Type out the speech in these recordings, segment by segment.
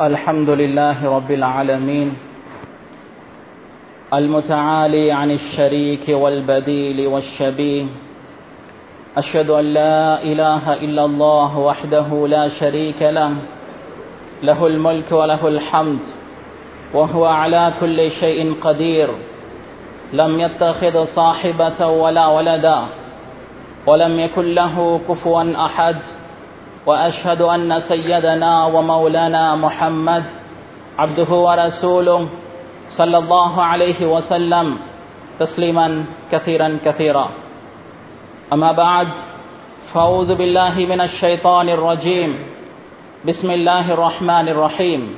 الحمد لله رب العالمين المتعالي عن الشريك والبديل والشبيه. أشهد أن لا إله إلا الله وحده لا شريك له له الملك وله الحمد وهو على كل شيء قدير. لم يتخذ صاحبة ولا ولدا ولم يكن له كفوا أحد. وأشهد أن سيدنا ومولانا محمد عبده ورسوله صلى الله عليه وسلم تسليما كثيرا كثيرا. أما بعد، فأعوذ بالله من الشيطان الرجيم. بسم الله الرحمن الرحيم.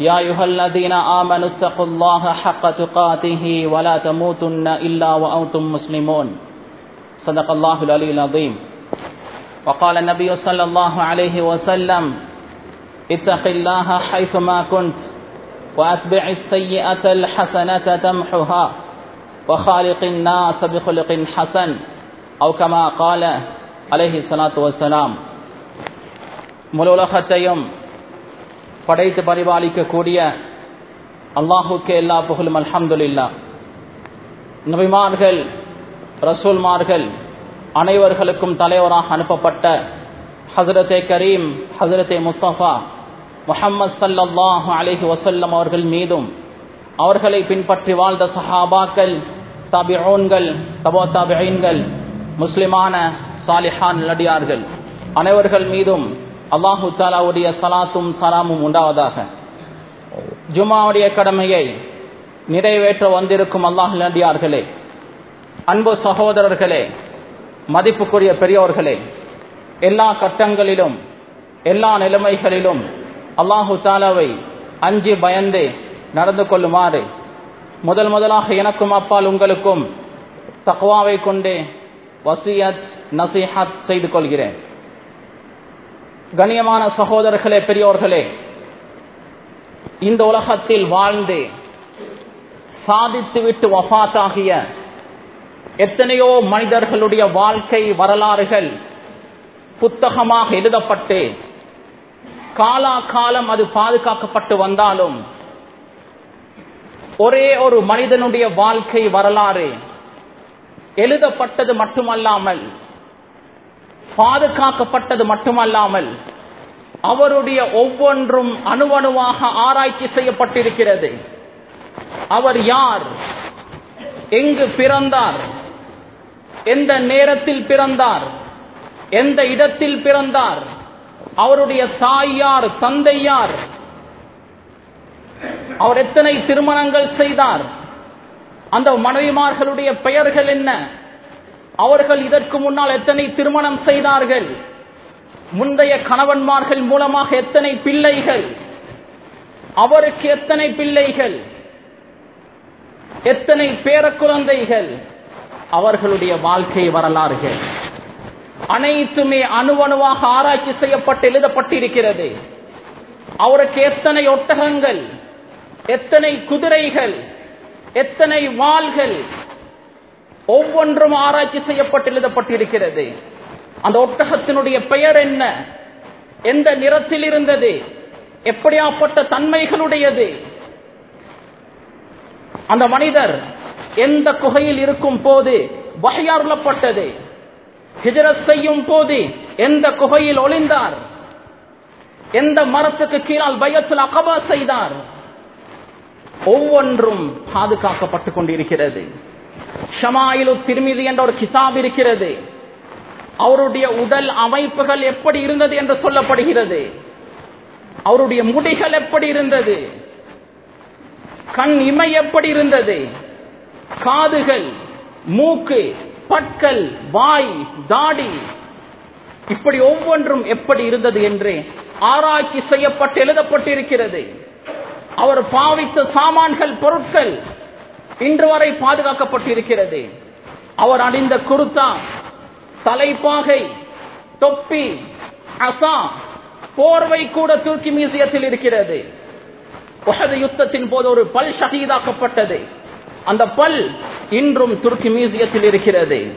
يا أيها الذين آمنوا اتقوا الله حق تقاته ولا تموتن إلا وأنتم مسلمون. صدق الله العلي العظيم. وقال النبي صلى الله عليه وسلم اتق الله حيثما كنت وأتبع السيئة الحسنة تمحها وخالق الناس بخلق حسن أو كما قال عليه الصلاة والسلام முழு உலகத்தையும் படைத்து பரிபாலிக்கக்கூடிய அல்லாஹுக்கு எல்லா புகழும் அல்ஹம்துலில்லா நபிமார்கள் ரசூல்மார்கள் அனைவர்களுக்கும் தலைவராக அனுப்பப்பட்ட ஹசரத்தே கரீம் ஹசரத்தே முஸ்தபா முஹம்மது சல்லாஹு அலஹி வசல்லம் அவர்கள் மீதும் அவர்களை பின்பற்றி வாழ்ந்த சஹாபாக்கள் தபிஓன்கள் தபோ தபிஐன்கள் முஸ்லிமான சாலிஹான் நடிகார்கள் அனைவர்கள் மீதும் அல்லாஹு தாலாவுடைய சலாத்தும் சலாமும் உண்டாவதாக. ஜுமாவுடைய கடமையை நிறைவேற்ற வந்திருக்கும் அல்லாஹ் நடிகார்களே அன்பு சகோதரர்களே மதிப்புக்குரிய பெரியோர்களே எல்லா கட்டங்களிலும் எல்லா நிலைமைகளிலும் அல்லாஹு தாலாவை அஞ்சு பயந்து நடந்து கொள்ளுமாறு. முதல் முதலாக எனக்கும் அப்பால் உங்களுக்கும் தக்வாவை கொண்டே வசியத் நசிஹத் செய்து கொள்கிறேன். கண்ணியமான சகோதரர்களே பெரியோர்களே இந்த உலகத்தில் வாழ்ந்து சாதித்துவிட்டு வஃத்தாகிய எத்தனையோ மனிதர்களுடைய வாழ்க்கை வரலாறுகள் புத்தகமாக எழுதப்பட்டு காலா காலம் அது பாதுகாக்கப்பட்டு வந்தாலும் ஒரே ஒரு மனிதனுடைய வாழ்க்கை வரலாறு எழுதப்பட்டது மட்டுமல்லாமல் பாதுகாக்கப்பட்டது மட்டுமல்லாமல் அவருடைய ஒவ்வொன்றும் அணுவணுவாக ஆராய்ச்சி செய்யப்பட்டிருக்கிறது. அவர் யார்? எங்கு பிறந்தார்? எந்த நேரத்தில் பிறந்தார்? எந்த இடத்தில் பிறந்தார்? அவருடைய தாயார் தந்தையார் அவர் எத்தனை திருமணங்கள் செய்தார்? அந்த மனைவிமார்களுடைய பெயர்கள் என்ன? அவர்கள் இதற்கு முன்னால் எத்தனை திருமணம் செய்தார்கள்? முந்தைய கணவன்மார்கள் மூலமாக எத்தனை பிள்ளைகள்? அவருக்கு எத்தனை பிள்ளைகள்? எத்தனை பேர குழந்தைகள் அவர்களுடைய வாழ்க்கை வரலாறுகள். அனைத்துமே அணுவணுவாக ஆராய்ச்சி செய்யப்பட்டு எழுதப்பட்டிருக்கிறது. அவருக்கு எத்தனை ஒட்டகங்கள் எத்தனை குதிரைகள் எத்தனை வாள்கள் ஒவ்வொன்றும் ஆராய்ச்சி செய்யப்பட்டு எழுதப்பட்டிருக்கிறது. அந்த ஒட்டகத்தினுடைய பெயர் என்ன? எந்த நிறத்தில் இருந்தது? எப்படியாப்பட்ட தன்மைகளுடையது? அந்த மனிதர் எந்த குகையில் இருக்கும் போது வகையாருளப்பட்டது ஹிஜரத் செய்யும் போது எந்த குகையில் ஒளிந்தார். எந்த மரத்துக்கு கீழால் பயத்தில் அகபா செய்தார். ஒவ்வொன்றும் பாதுகாக்கப்பட்டுக் கொண்டிருக்கிறது. ஷமாயிலு திருமிதி என்ற ஒரு கிதாப் இருக்கிறது. அவருடைய உடல் அமைப்புகள் எப்படி இருந்தது என்று சொல்லப்படுகிறது. அவருடைய முடிகள் எப்படி இருந்தது. கண் இமை எப்படி இருந்தது. காதுகள் மூக்கு பற்கள் வாய் தாடி. இப்படி ஒவ்வொன்றும் எப்படி இருந்தது என்று ஆராய்ச்சி செய்யப்பட்டு எழுதப்பட்டிருக்கிறது. அவர் பாவித்த சாமான்கள் பொருட்கள் இன்று வரை பாதுகாக்கப்பட்டிருக்கிறது. அவர் அணிந்த குருத்தா தலைப்பாகை தொப்பி அசா போர்வை கூட துருக்கி மியூசியத்தில் இருக்கிறது. யுத்தத்தின் போது ஒரு பல் ஷஹீதாக்கப்பட்டது. அந்த பல் இன்றும் துருக்கி மியூசியத்தில் இருக்கிறது.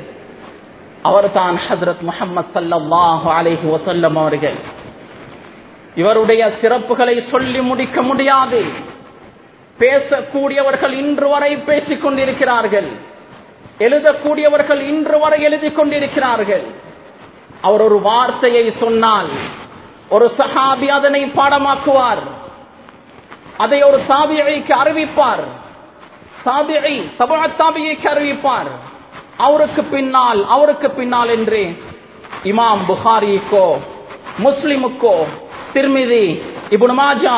அவர் தான் ஹசரத் முகமது சல்லாஹு அலேஹி வசல்லம் அவர்கள். இவருடைய சிறப்புகளை சொல்லி முடிக்க முடியாது. பேசக்கூடியவர்கள் இன்று வரை பேசிக் கொண்டிருக்கிறார்கள். எழுதக்கூடியவர்கள் இன்று வரை எழுதி கொண்டிருக்கிறார்கள். அவர் ஒரு வார்த்தையை சொன்னால் ஒரு சஹாபி அதனை பாடமாக்குவார். அதை ஒரு சாவியழிக்கு அறிவிப்பார். தாபியை சபா தாபியைக்கு அறிவிப்பார் அவருக்கு பின்னால் அவருக்கு பின்னால் என்று இமாம் புகாரிக்கோ முஸ்லிமுக்கோ திருமிதி இபுன் மாஜா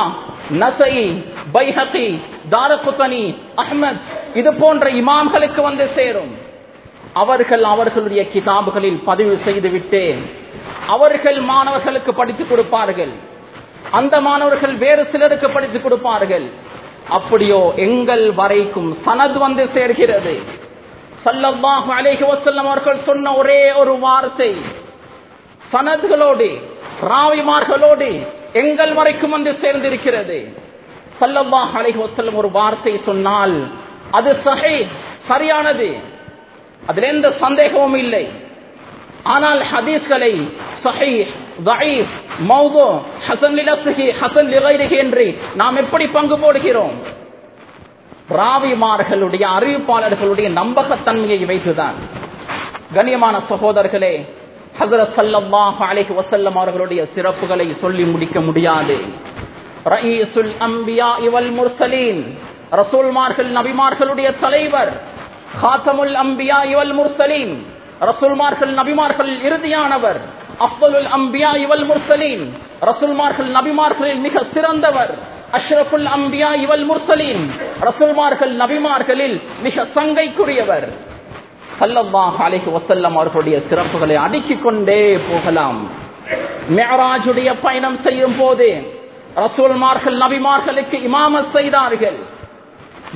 நசை பைஹகி தாரகுத்தனி அஹ்மத் இது போன்ற இமாம்களுக்கு வந்து சேரும். அவர்கள் அவர்களுடைய கிதாபுகளில் பதிவு செய்துவிட்டு அவர்கள் மாணவர்களுக்கு படித்துக் கொடுப்பார்கள். அந்த மாணவர்கள் வேறு சிலருக்கு படித்துக் கொடுப்பார்கள். அப்படியோ எங்கள் வரைக்கும் சனது வந்து சேர்கிறது. சல்லல்லாஹு அலைஹி வசல்லம் அவர்கள் சொன்ன ஒரே ஒரு வார்த்தை. சனதுகளோடு ராவிமார்களோடு எங்கள் வரைக்கும் வந்து சேர்ந்திருக்கிறது. சல்லல்லாஹு அலைஹி வசல்லம் ஒரு வார்த்தை சொன்னால் அது சஹை சரியானது. அதில் எந்த சந்தேகமும் இல்லை. ஆனால் ஹதீஸ்களை சஹை தயீஃப் என்று நாம் எப்படி பங்கு போடுகிறோம்? ராவிமார்களுடைய அறிவிப்பாளர்களுடைய நம்பகத்தன்மையை வைத்துதான். கண்ணியமான சகோதரர்களே ஹசரத் சல்லாஹ் அலஹி வசல்லம் அவர்களுடைய சிறப்புகளை சொல்லி முடிக்க முடியாது. ரயீசுல் அம்பியா இவல் முர்சலீன் ரசூல்மார்கள் நபிமார்களுடைய தலைவர் ஹாத்தமுல் அம்பியா இவல் முர்சலீன் ரசூல்மார்கள் நபிமார்கள் இறுதியானவர் அப்துல் அம்பியா இவல் முர்சலீன். ரசுல்மார்கள் நபிமார்களில் மிக சிறந்தவர். அஷ்ரஃபுல் அம்பியா இவல் முர்சலீன். ரசுல்மார்கள் நபிமார்களில் மிக சங்கைக்குரியவர். அலைஹி அவர்களுடைய சிறப்புகளை அடுக்கிக் கொண்டே போகலாம். மேராஜுடைய பயணம் செய்யும் போது ரசூல்மார்கள் நபிமார்களுக்கு இமாமத் செய்தார்கள்.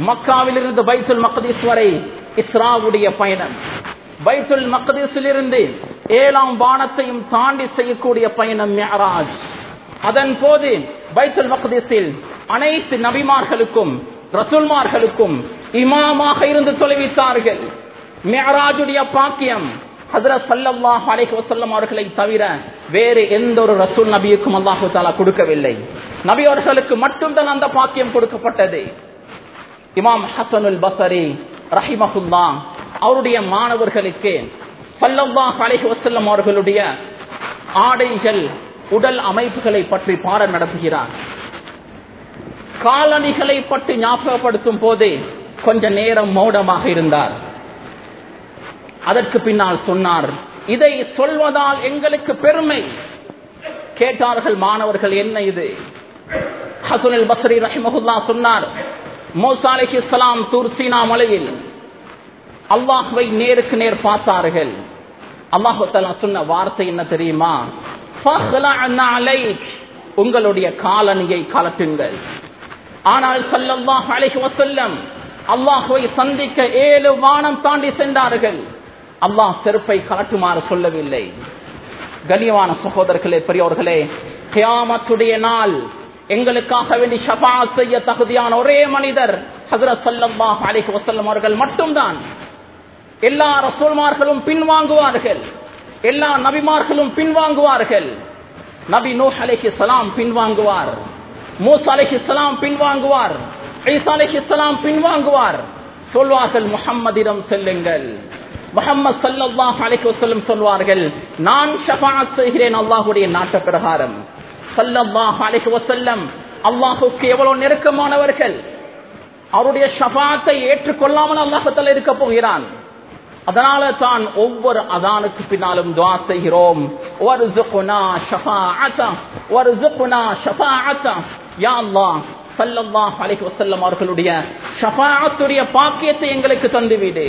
மக்காவில் இருந்து பைத்துல் மக்தீஸ் வரை இஸ்ராவுடைய பயணம். பைத்துல் மக்தீஸில் இருந்து ஏழாம் வானத்தையும் தாண்டி செய்யக்கூடிய பயணம் மெஹராஜ். அதன் போது பைத்துல் மக்தீஸில் அனைத்து நபிமார்களுக்கும் ரசூல்மார்களுக்கும் இமாமாக இருந்து தொலைவித்தார்கள் மெஹராஜுடைய பாக்கியம் ஹதரத் சல்லல்லாஹு அலைஹி அவர்களை தவிர வேறு எந்த ஒரு ரசூல் நபியுக்கும் அல்லாஹு தாலா கொடுக்கவில்லை. நபி அவர்களுக்கு மட்டும்தான் அந்த பாக்கியம் கொடுக்கப்பட்டது. இமாம் ஹசனுல் பசரி ரஹிமஹுல்லா அவருடைய மாணவர்களுக்கு பல்லவா கலை அவர்களுடைய ஆடைகள் உடல் அமைப்புகளை பற்றி பாடம் நடத்துகிறார். காலணிகளை பற்றி ஞாபகப்படுத்தும் போது கொஞ்ச நேரம் மௌனமாக இருந்தார். அதற்கு பின்னால் சொன்னார் இதை சொல்வதால் எங்களுக்கு பெருமை. கேட்டார்கள் மாணவர்கள் என்ன இது? ஹசுனில் பசரி ரஹிமஹுல்லா சொன்னார் மோசா இஸ்லாம் தூர்சீனா மலையில் அல்லாஹுவை நேருக்கு நேர் பார்த்தார்கள். அல்லாஹு சொன்ன வார்த்தை என்ன தெரியுமா? உங்களுடைய காலணியை கலட்டுங்கள். ஆனால் ஸல்லல்லாஹு அலைஹி வஸல்லம் சந்திக்க ஏழு வானம் தாண்டி சென்றார்கள். அல்லாஹ் செருப்பை கலட்டுமாறு சொல்லவில்லை. கண்ணியமான சகோதரர்களே பெரியோர்களே கியாமத்துடைய நாள். எங்களுக்காக வேண்டி ஷபா செய்ய தகுதியான ஒரே மனிதர் ஹசரத் சல்லல்லாஹு அலைஹி அவர்கள் மட்டும்தான். எல்லா ரசோல்மார்களும் பின்வாங்குவார்கள். எல்லா நபிமார்களும் பின்வாங்குவார்கள். நபி நூஹ் அலைஹி சலாம் பின்வாங்குவார். மூசா அலைஹி சலாம் பின்வாங்குவார். ஐசா அலைஹி சலாம் பின்வாங்குவார். சொல்வார்கள் முகம்மதிடம் செல்லுங்கள். முகம்மது சல்லாஹ் அலைஹி சொல்வார்கள் நான் ஷஃபாஅத் செய்கிறேன் அல்லாஹுடைய நாட்ட பிரகாரம் ஸல்லல்லாஹு அலைஹி வசல்லம் அல்லாஹுக்கு எவ்வளவு நெருக்கமானவர்கள் அவருடைய ஷஃபாத்தை ஏற்றுக்கொள்ளாமல் அல்லாஹ்வுத்தால இருக்க போகிறான். அதனால தான் ஒவ்வொரு அதானுக்கு பின்னாலும் துவா செய்கிறோம். வர்சுக்னா ஒரு வர்சுக்னா ஷஃபாஅத. யா அல்லாஹ் ஸல்லல்லாஹு அலைஹி அவர்களுடைய ஷபாத்துடைய பாக்கியத்தை எங்களுக்கு தந்துவிடு.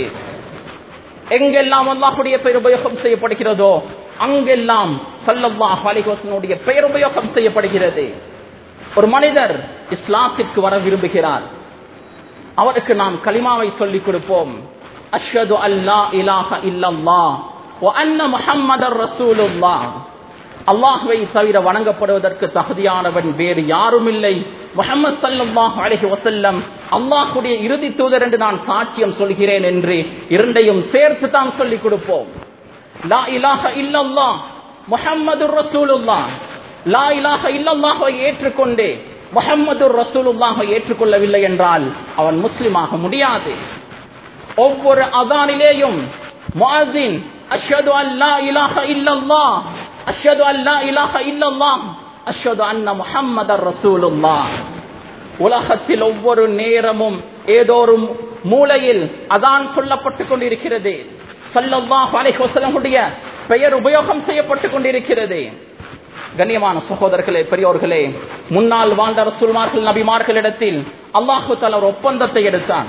எங்கெல்லாம் அல்லாஹுடைய பெயர் உபயோகம் செய்யப்படுகிறதோ அங்கெல்லாம் சல்லவா அலிஹசனுடைய பெயர் உபயோகம் செய்யப்படுகிறது. ஒரு மனிதர் இஸ்லாத்திற்கு வர விரும்புகிறார். அவருக்கு நாம் கலிமாவை சொல்லிக் கொடுப்போம். அஷ்ஹது அல்லா இலாஹ இல்லல்லா வ அன்ன முஹம்மதர் ரசூலுல்லாஹ். தவிர வணங்கப்படுவதற்கு தகுதியானவன் வேறு யாரும் இல்லை முகமது சல்லாஹ் அலஹி வசல்லம் அல்லாஹுடைய இறுதி தூதர் என்று நான் சாட்சியம் சொல்கிறேன் என்று இரண்டையும் சேர்த்து தான் சொல்லிக் கொடுப்போம். லா இலாஹ இல்லல்லாஹ் முஹம்மது ரசூலுல்லாஹ். லா இலாஹ இல்லல்லாஹை ஏற்றுக்கொண்டே முஹம்மது ரசூலுல்லாஹ ஏற்றுக்கொள்ளவில்லை என்றால் அவன் முஸ்லிமாக முடியாது. ஒவ்வொரு அதானிலேயும் முஅஸின் அஷ்ஹது அல்லா இலாஹ இல்லல்லாஹ் அஷ்ஹது அல்லா இலாஹ இல்லல்லாஹ் அஷ்ஹது அன்ன முஹம்மதர் ரசூலுல்லாஹ். உலகத்தில் ஒவ்வொரு நேரமும் ஏதோ ஒரு மூலையில் அதான் சொல்லப்பட்டுக் கொண்டிருக்கிறது. சல்லல்லாஹு அலைஹி வஸல்லமுடைய பெயர் உபயோகம் செய்யப்பட்டுக் கொண்டிருக்கிறது. கண்ணியமான சகோதரர்களே பெரியோர்களே முன்னால் வாழ்ந்த ரசூல்மார்கள் நபிமார்களிடத்தில் அல்லாஹு தலர் ஒப்பந்தத்தை எடுத்தான்.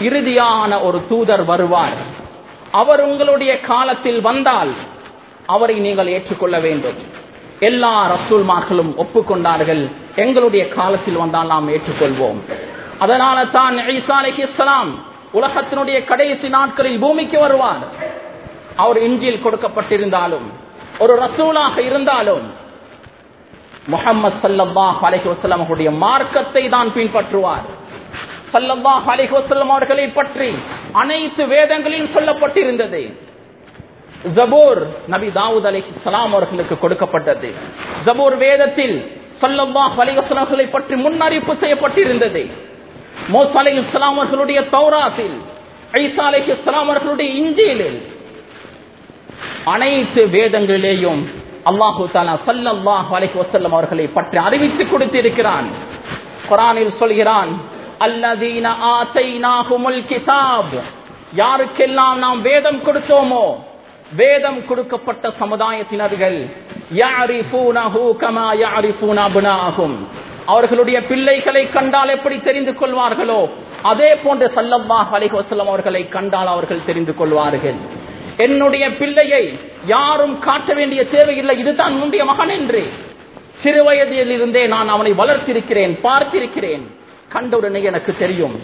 இறுதியான ஒரு தூதர் வருவார். அவர் உங்களுடைய காலத்தில் வந்தால் அவரை நீங்கள் ஏற்றுக்கொள்ள வேண்டும். எல்லா ரசூல்மார்களும் ஒப்புக்கொண்டார்கள். எங்களுடைய காலத்தில் வந்தால் நாம் ஏற்றுக்கொள்வோம். அதனால தான் இஸ்லாம் உலகத்தினுடைய கடைசி நாட்களில் பூமிக்கு வருவார். அவர் இஞ்சியில் கொடுக்கப்பட்டிருந்தாலும் ஒரு ரசூலாக இருந்தாலும் முகமது சல்லல்லாஹ் அலைஹி வஸல்லம் அவருடைய மார்க்கத்தை தான் பின்பற்றுவார். சல்லல்லாஹ் அலிஹசல்லம் அவர்களை பற்றி அனைத்து வேதங்களிலும் சொல்லப்பட்டிருந்தது. ஜபோர் நபி தாவூத் அலி சலாம் அவர்களுக்கு கொடுக்கப்பட்டது. ஜபோர் வேதத்தில் சல்லல்லாஹ் அலைஹி அவர்களை பற்றி முன்னறிப்பு செய்யப்பட்டிருந்தது. மோசா இஸ்லாம் அவர்களுடைய தௌராத்தில் அலி இஸ்லாம் அவர்களுடைய இஞ்சிலில் அனைத்து வேதங்களிலேயும் அல்லாஹு தாலா சல்லல்லாஹு அலைஹி வஸல்லம் அவர்களை பற்றி அறிவித்து கொடுத்திருக்கிறான். குரானில் சொல்கிறான் அல்லதீன ஆதைனாஹுமுல் கிதாப் யாருக்கெல்லாம் நாம் வேதம் கொடுத்தோமோ வேதம் கொடுக்கப்பட்ட சமுதாயத்தினர்கள் கமா அவர்களுடைய பிள்ளைகளை கண்டால் எப்படி தெரிந்து கொள்வார்களோ அதே போன்று சல்லம்மா அலைஹி அவர்களை கண்டால் அவர்கள் தெரிந்து கொள்வார்கள். என்னுடைய பிள்ளையை யாரும் காட்ட வேண்டிய தேவையில்லை இதுதான் உன்னுடைய மகன் என்று. சிறு வயதில் இருந்தே நான் அவனை வளர்த்திருக்கிறேன் பார்த்திருக்கிறேன். கண்டவுடனே எனக்கு தெரியும்.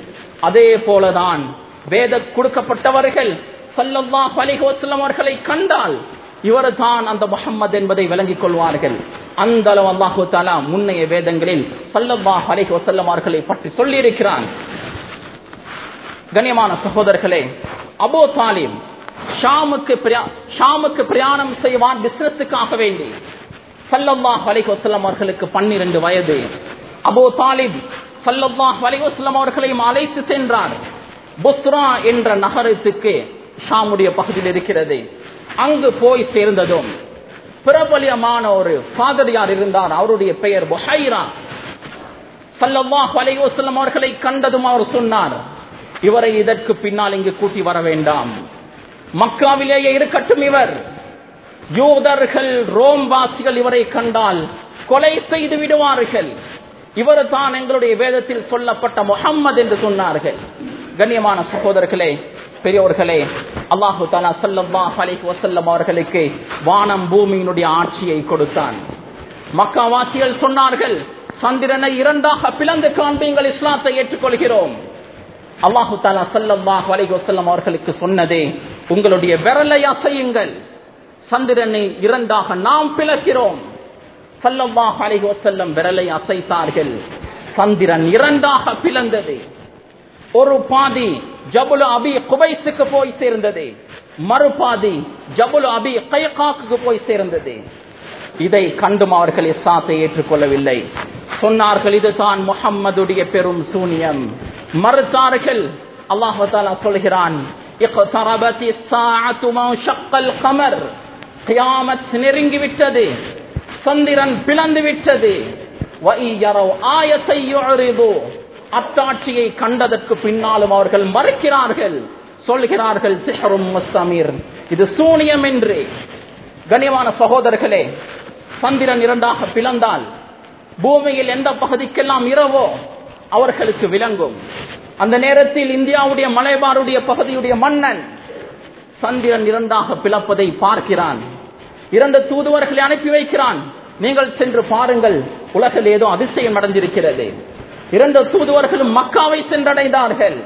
அதே போலதான் வேத கொடுக்கப்பட்டவர்கள் சல்லல்லா பலிகோசலம் அவர்களை கண்டால் இவர் தான் அந்த முகம்மது என்பதை விளங்கிக் கொள்வார்கள். அந்த அளவு அல்லாஹு தாலா முன்னைய வேதங்களில் சல்லல்லாஹு அலைஹி வஸல்லம் அவர்களை பற்றி சொல்லியிருக்கிறான். கண்ணியமான சகோதரர்களே அபோ தாலிம் ஷாமுக்கு ஷாமுக்கு பிரயாணம் செய்வான் பிசினஸுக்காக வேண்டி. சல்லல்லாஹு அலைஹி வஸல்லம் அவர்களுக்கு பன்னிரண்டு வயது. அபோ தாலிப் அவர்களையும் அழைத்து சென்றார். புத்ரா என்ற நகரத்துக்கு ஷாமுடைய பகுதியில் இருக்கிறது. அங்கு போய் சேர்ந்ததும் பிரபலியமான ஒரு பாதிரியார் இருந்தார்? அவருடைய பெயர் பொஹைரா. சல்லல்லாஹு அலைஹி அவர்களை கண்டதும் அவர் சொன்னார் இவரை இதற்கு பின்னால் இங்கு கூட்டி வர வேண்டாம். மக்காவிலேயே இருக்கட்டும் இவர். யூதர்கள் ரோம் வாசிகள் இவரை கண்டால் கொலை செய்து விடுவார்கள். இவர் தான் எங்களுடைய வேதத்தில் சொல்லப்பட்ட முகம்மது என்று சொன்னார்கள். கண்ணியமான சகோதரர்களே பெரியோர்களே அல்லாஹு தாலா சல்லம்மா அலைஹி வசல்லம் அவர்களுக்கு வானம் பூமியினுடைய ஆட்சியை கொடுத்தான். மக்காவாசிகள் சொன்னார்கள் சந்திரனை இரண்டாக பிளந்து காண்பீங்கள் இஸ்லாத்தை ஏற்றுக்கொள்கிறோம். அல்லாஹு தாலா ஸல்லல்லாஹு அலைஹி வசல்லம் அவர்களுக்கு சொன்னதே உங்களுடைய விரலை அசையுங்கள். சந்திரனை இரண்டாக நாம் பிளக்கிறோம். சல்லம்பாஹ் அலிஹசல்லம் விரலை அசைத்தார்கள். சந்திரன் இரண்டாக பிளந்தது. ஒரு பாதி ஜபுல் அபி குபைஸுக்கு போய் சேர்ந்தது. மறுபாதி ஜபுல் அபி கைகாக்கு போய் சேர்ந்தது. இதை கண்டும் அவர்கள் இஸ்லாத்தை ஏற்றுக்கொள்ளவில்லை. சொன்னார்கள் இதுதான் முகம்மதுடைய பெரும் சூனியம். மறுத்தார்கள் அல்லாஹாலா சொல்கிறான் நெருங்கிவிட்டது. சந்திரன் பிளந்து விட்டது. ஆயத்தை அத்தாட்சியை கண்டதற்கு பின்னாலும் அவர்கள் மறுக்கிறார்கள். சொல்கிறார்கள் சிஹரும் முஸ்தமீர். இது சூனியம் என்று. கனியமான சகோதரர்களே சந்திரன் இரண்டாக பிளந்தால் பூமியில் எந்த பகுதிக்கெல்லாம் இரவோ அவர்களுக்கு விளங்கும். அந்த நேரத்தில் இந்தியாவுடைய மலைபாருடைய பகுதியுடைய மன்னன் சந்திரன் இரண்டாக பிளப்பதை பார்க்கிறான். இரண்டு தூதுவர்களை அனுப்பி வைக்கிறான். நீங்கள் சென்று பாருங்கள் உலகில் ஏதோ அதிசயம் நடந்திருக்கிறது. இரண்டு தூதுவர்களும் மக்காவை சென்றடைந்தார்கள்.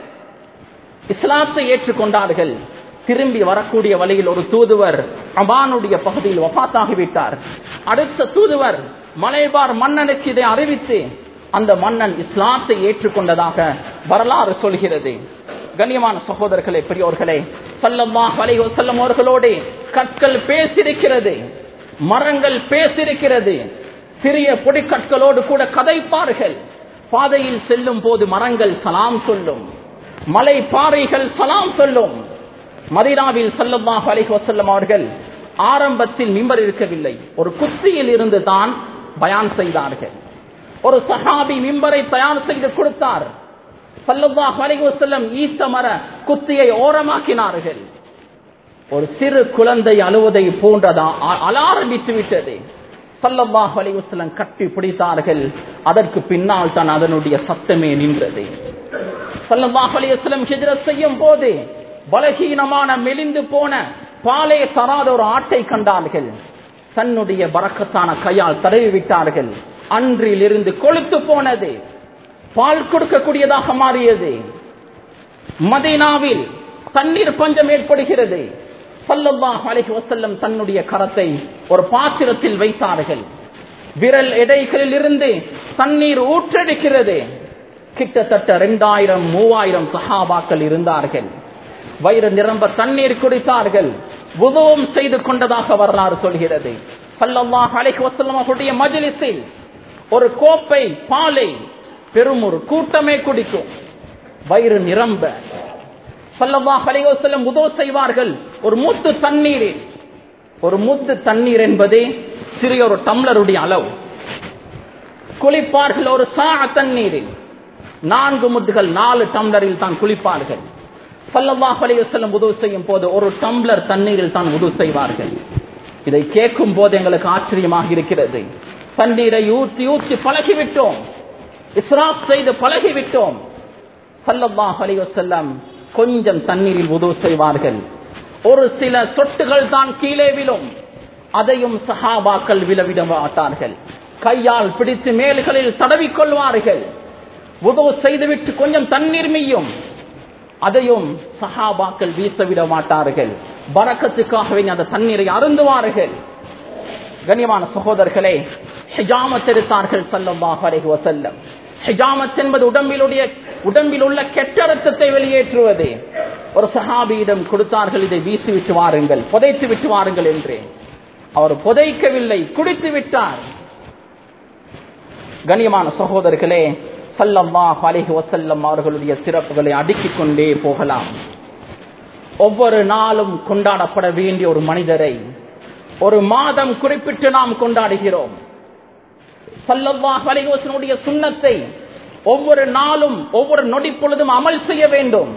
இஸ்லாத்தை ஏற்றுக்கொண்டார்கள். திரும்பி வரக்கூடிய வழியில் ஒரு தூதுவர் அபானுடைய பகுதியில் வபாத்தாகிவிட்டார் அடுத்த தூதுவர் மலைபார் மன்னனுக்கு இதை அறிவித்து அந்த மன்னன் இஸ்லாத்தை ஏற்றுக்கொண்டதாக வரலாறு சொல்கிறது. கண்ணியமான சகோதரர்களே பெரியோர்களே சல்லம்மா வலையோ செல்லும் அவர்களோடு கற்கள் பேசியிருக்கிறது. மரங்கள் பேசியிருக்கிறது. சிறிய பொடிக்கற்களோடு கூட கதைப்பார்கள். பாதையில் செல்லும் போது மரங்கள் சலாம் சொல்லும். மலை பாறைகள் சலாம் சொல்லும். மதினாவில் செல்லமாக அலைஹி வசல்லம் அவர்கள் ஆரம்பத்தில் மிம்பர் இருக்கவில்லை. ஒரு குத்தியில் இருந்து தான் பயான் செய்தார்கள். ஒரு சஹாபி மிம்பரை தயார் செய்து கொடுத்தார். சல்லல்லாஹு அலைஹி வஸல்லம் மர குத்தியை ஓரமாக்கினார்கள். ஒரு சிறு குழந்தை அழுவதை போன்றதான் அலாரம்பித்து விட்டது. சல்லல்லாஹு அலைஹி கட்டி பிடித்தார்கள். அதற்கு பின்னால் தான் அதனுடைய சத்தமே நின்றது. சல்லல்லாஹு அலைஹி ஹிஜ்ரத் செய்யும் போது பலகீனமான மெலிந்து போன பாலையை தராத ஒரு ஆட்டை கண்டார்கள். தன்னுடைய பறக்கத்தான கையால் தடவி விட்டார்கள் அன்றில் இருந்து கொளுத்து போனது. பால் கொடுக்கக்கூடியதாக மாறியது. மதீனாவில் தண்ணீர் பஞ்சம் ஏற்படுகிறது. சல்லல்லாஹு அலஹி வசல்லம் தன்னுடைய கரத்தை ஒரு பாத்திரத்தில் வைத்தார்கள். விரல் எடைகளில் இருந்து தண்ணீர் ஊற்றெடுக்கிறது. கிட்டத்தட்ட ரெண்டாயிரம் மூவாயிரம் சஹாபாக்கள் இருந்தார்கள். வயிறு நிரம்ப தண்ணீர் குடித்தார்கள். உதவும் செய்து கொண்டதாக வரலாறு சொல்கிறது. சல்லல்லாஹு அலஹி வசல்லம் அவருடைய மஜ்லிஸில் ஒரு கோப்பை பாலை பெரும் ஒரு கூட்டமே குடிக்கும். வயிறு நிரம்ப. சல்லல்லாஹு அலைஹி உதவு செய்வார்கள். ஒரு முத்து தண்ணீர். ஒரு முத்து தண்ணீர் என்பது சிறிய ஒரு டம்ளருடைய அளவு. குளிப்பார்கள் ஒரு சா தண்ணீரில் நான்கு முத்துகள் நாலு டம்ளரில் தான் குளிப்பார்கள். பல்லவா அலைஹி வஸல்லம் உதவு செய்யும் போது ஒரு டம்ளர் தண்ணீரில் தான் உதவு செய்வார்கள். இதை கேட்கும் போது எங்களுக்கு ஆச்சரியமாக இருக்கிறது. தண்ணீரை ஊற்றி ஊற்றி பழகிவிட்டோம். இஸ்ராப் செய்து பழகிவிட்டோம். பல்லவா அலைஹி செல்லம் கொஞ்சம் தண்ணீரில் உதவு செய்வார்கள். ஒரு சில சொட்டுகள் தான் கீழே விழும். அதையும் சஹாபாக்கள் விழவிட மாட்டார்கள். கையால் பிடித்து மேல்களில் தடவிக் கொள்வார்கள். உதவு செய்துவிட்டு கொஞ்சம் தண்ணீர் மீயும் அதையும் சஹாபாக்கள் வீசவிட மாட்டார்கள். பறக்கத்துக்காகவே அந்த தண்ணீரை அருந்துவார்கள். கண்ணியமான சகோதரர்களே ஹிஜாமத் எடுத்தார்கள் செல்லம் அலைஹி வஸல்லம். ஹிஜாமத் என்பது உடம்பிலுடைய உடம்பில் உள்ள கெட்ட ரத்தத்தை வெளியேற்றுவது. ஒரு சஹாபியிடம் கொடுத்தார்கள் இதை வீசி விட்டு வாருங்கள் புதைத்து விட்டு வாருங்கள் என்று. அவர் புதைக்கவில்லை குடித்து விட்டார். கண்ணியமான சகோதரர்களே சல்லம்மா அலைஹி வசல்லம் அவர்களுடைய சிறப்புகளை அடுக்கிக் கொண்டே போகலாம். ஒவ்வொரு நாளும் கொண்டாடப்பட வேண்டிய ஒரு மனிதரை ஒரு மாதம் குறிப்பிட்டு நாம் கொண்டாடுகிறோம். சல்லம்மா அலைஹி சுண்ணத்தை ஒவ்வொரு நாளும் ஒவ்வொரு நொடி பொழுதும் அமல் செய்ய வேண்டும்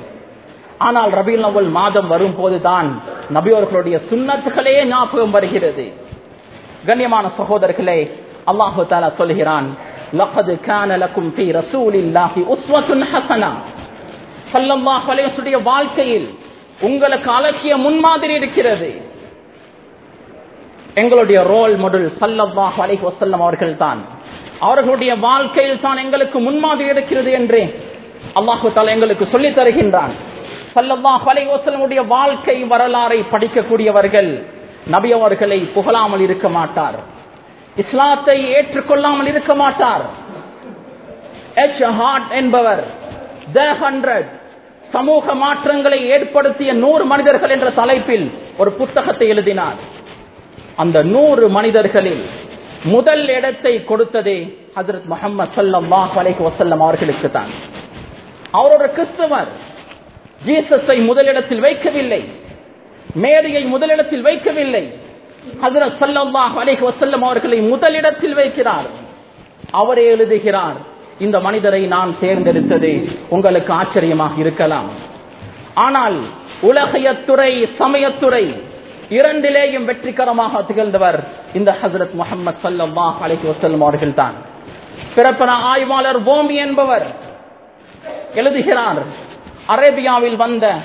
ஆனால் ரபில் அவ்வல் மாதம் வரும் போதுதான் நபியவர்களுடைய சுன்னத்துகளே ஞாபகம் வருகிறது கண்ணியமான சகோதரர்களே அல்லாஹு தாலா சொல்கிறான் لقد كان لكم في رسول الله اسوه حسنه ஸல்லல்லாஹு அலைஹி வஸல்லம் வாழ்க்கையில் உங்களுக்கு அழகிய முன்மாதிரி இருக்கிறது எங்களுடைய ரோல் மாடல் சல்லல்லாஹு அலைஹி வஸல்லம் அவர்கள் தான் அவர்களுடைய வாழ்க்கையில் தான் எங்களுக்கு முன்மாதிரி இருக்கிறது என்று அல்லாஹு தாலா எங்களுக்கு சொல்லித் தருகின்றான். வாழ்க்கை வரலாறை படிக்கக்கூடியவர்கள் நபி அவர்களை புகழாமல் இருக்க மாட்டார். இஸ்லாத்தை ஏற்றுக்கொள்ளாமல் இருக்க மாட்டார். எச் ஹார்ட் என்பவர் த ஹண்ட்ரட் சமூக மாற்றங்களை ஏற்படுத்திய நூறு மனிதர்கள் என்ற தலைப்பில் ஒரு புத்தகத்தை எழுதினார். அந்த நூறு மனிதர்களில் முதல் இடத்தை கொடுத்ததே ஹசரத் முகமது சல்லாஹ் அலைஹி வசல்லம் அவர்களுக்கு தான். அவரோட கிறிஸ்தவர் ஜீசஸை முதலிடத்தில் வைக்கவில்லை. மேரியை முதலிடத்தில் வைக்கவில்லை. ஹசரத் சல்லாஹ் அலைஹி வசல்லம் அவர்களை முதலிடத்தில் வைக்கிறார். அவரே எழுதுகிறார் இந்த மனிதரை நான் தேர்ந்தெடுத்தது உங்களுக்கு ஆச்சரியமாக இருக்கலாம். ஆனால் உலகையத்துறை சமயத்துறை இரண்டிலேயும் வெற்றிகரமாக திகழ்ந்தவர் இந்த ஹசரத் முகமது சல்லம்மா அலைஹி வசல்லம் அவர்கள் தான் பிறப்பன ஆய்வாளர் போமி என்பவர் எழுதுகிறார் அரேபியாவில் வந்த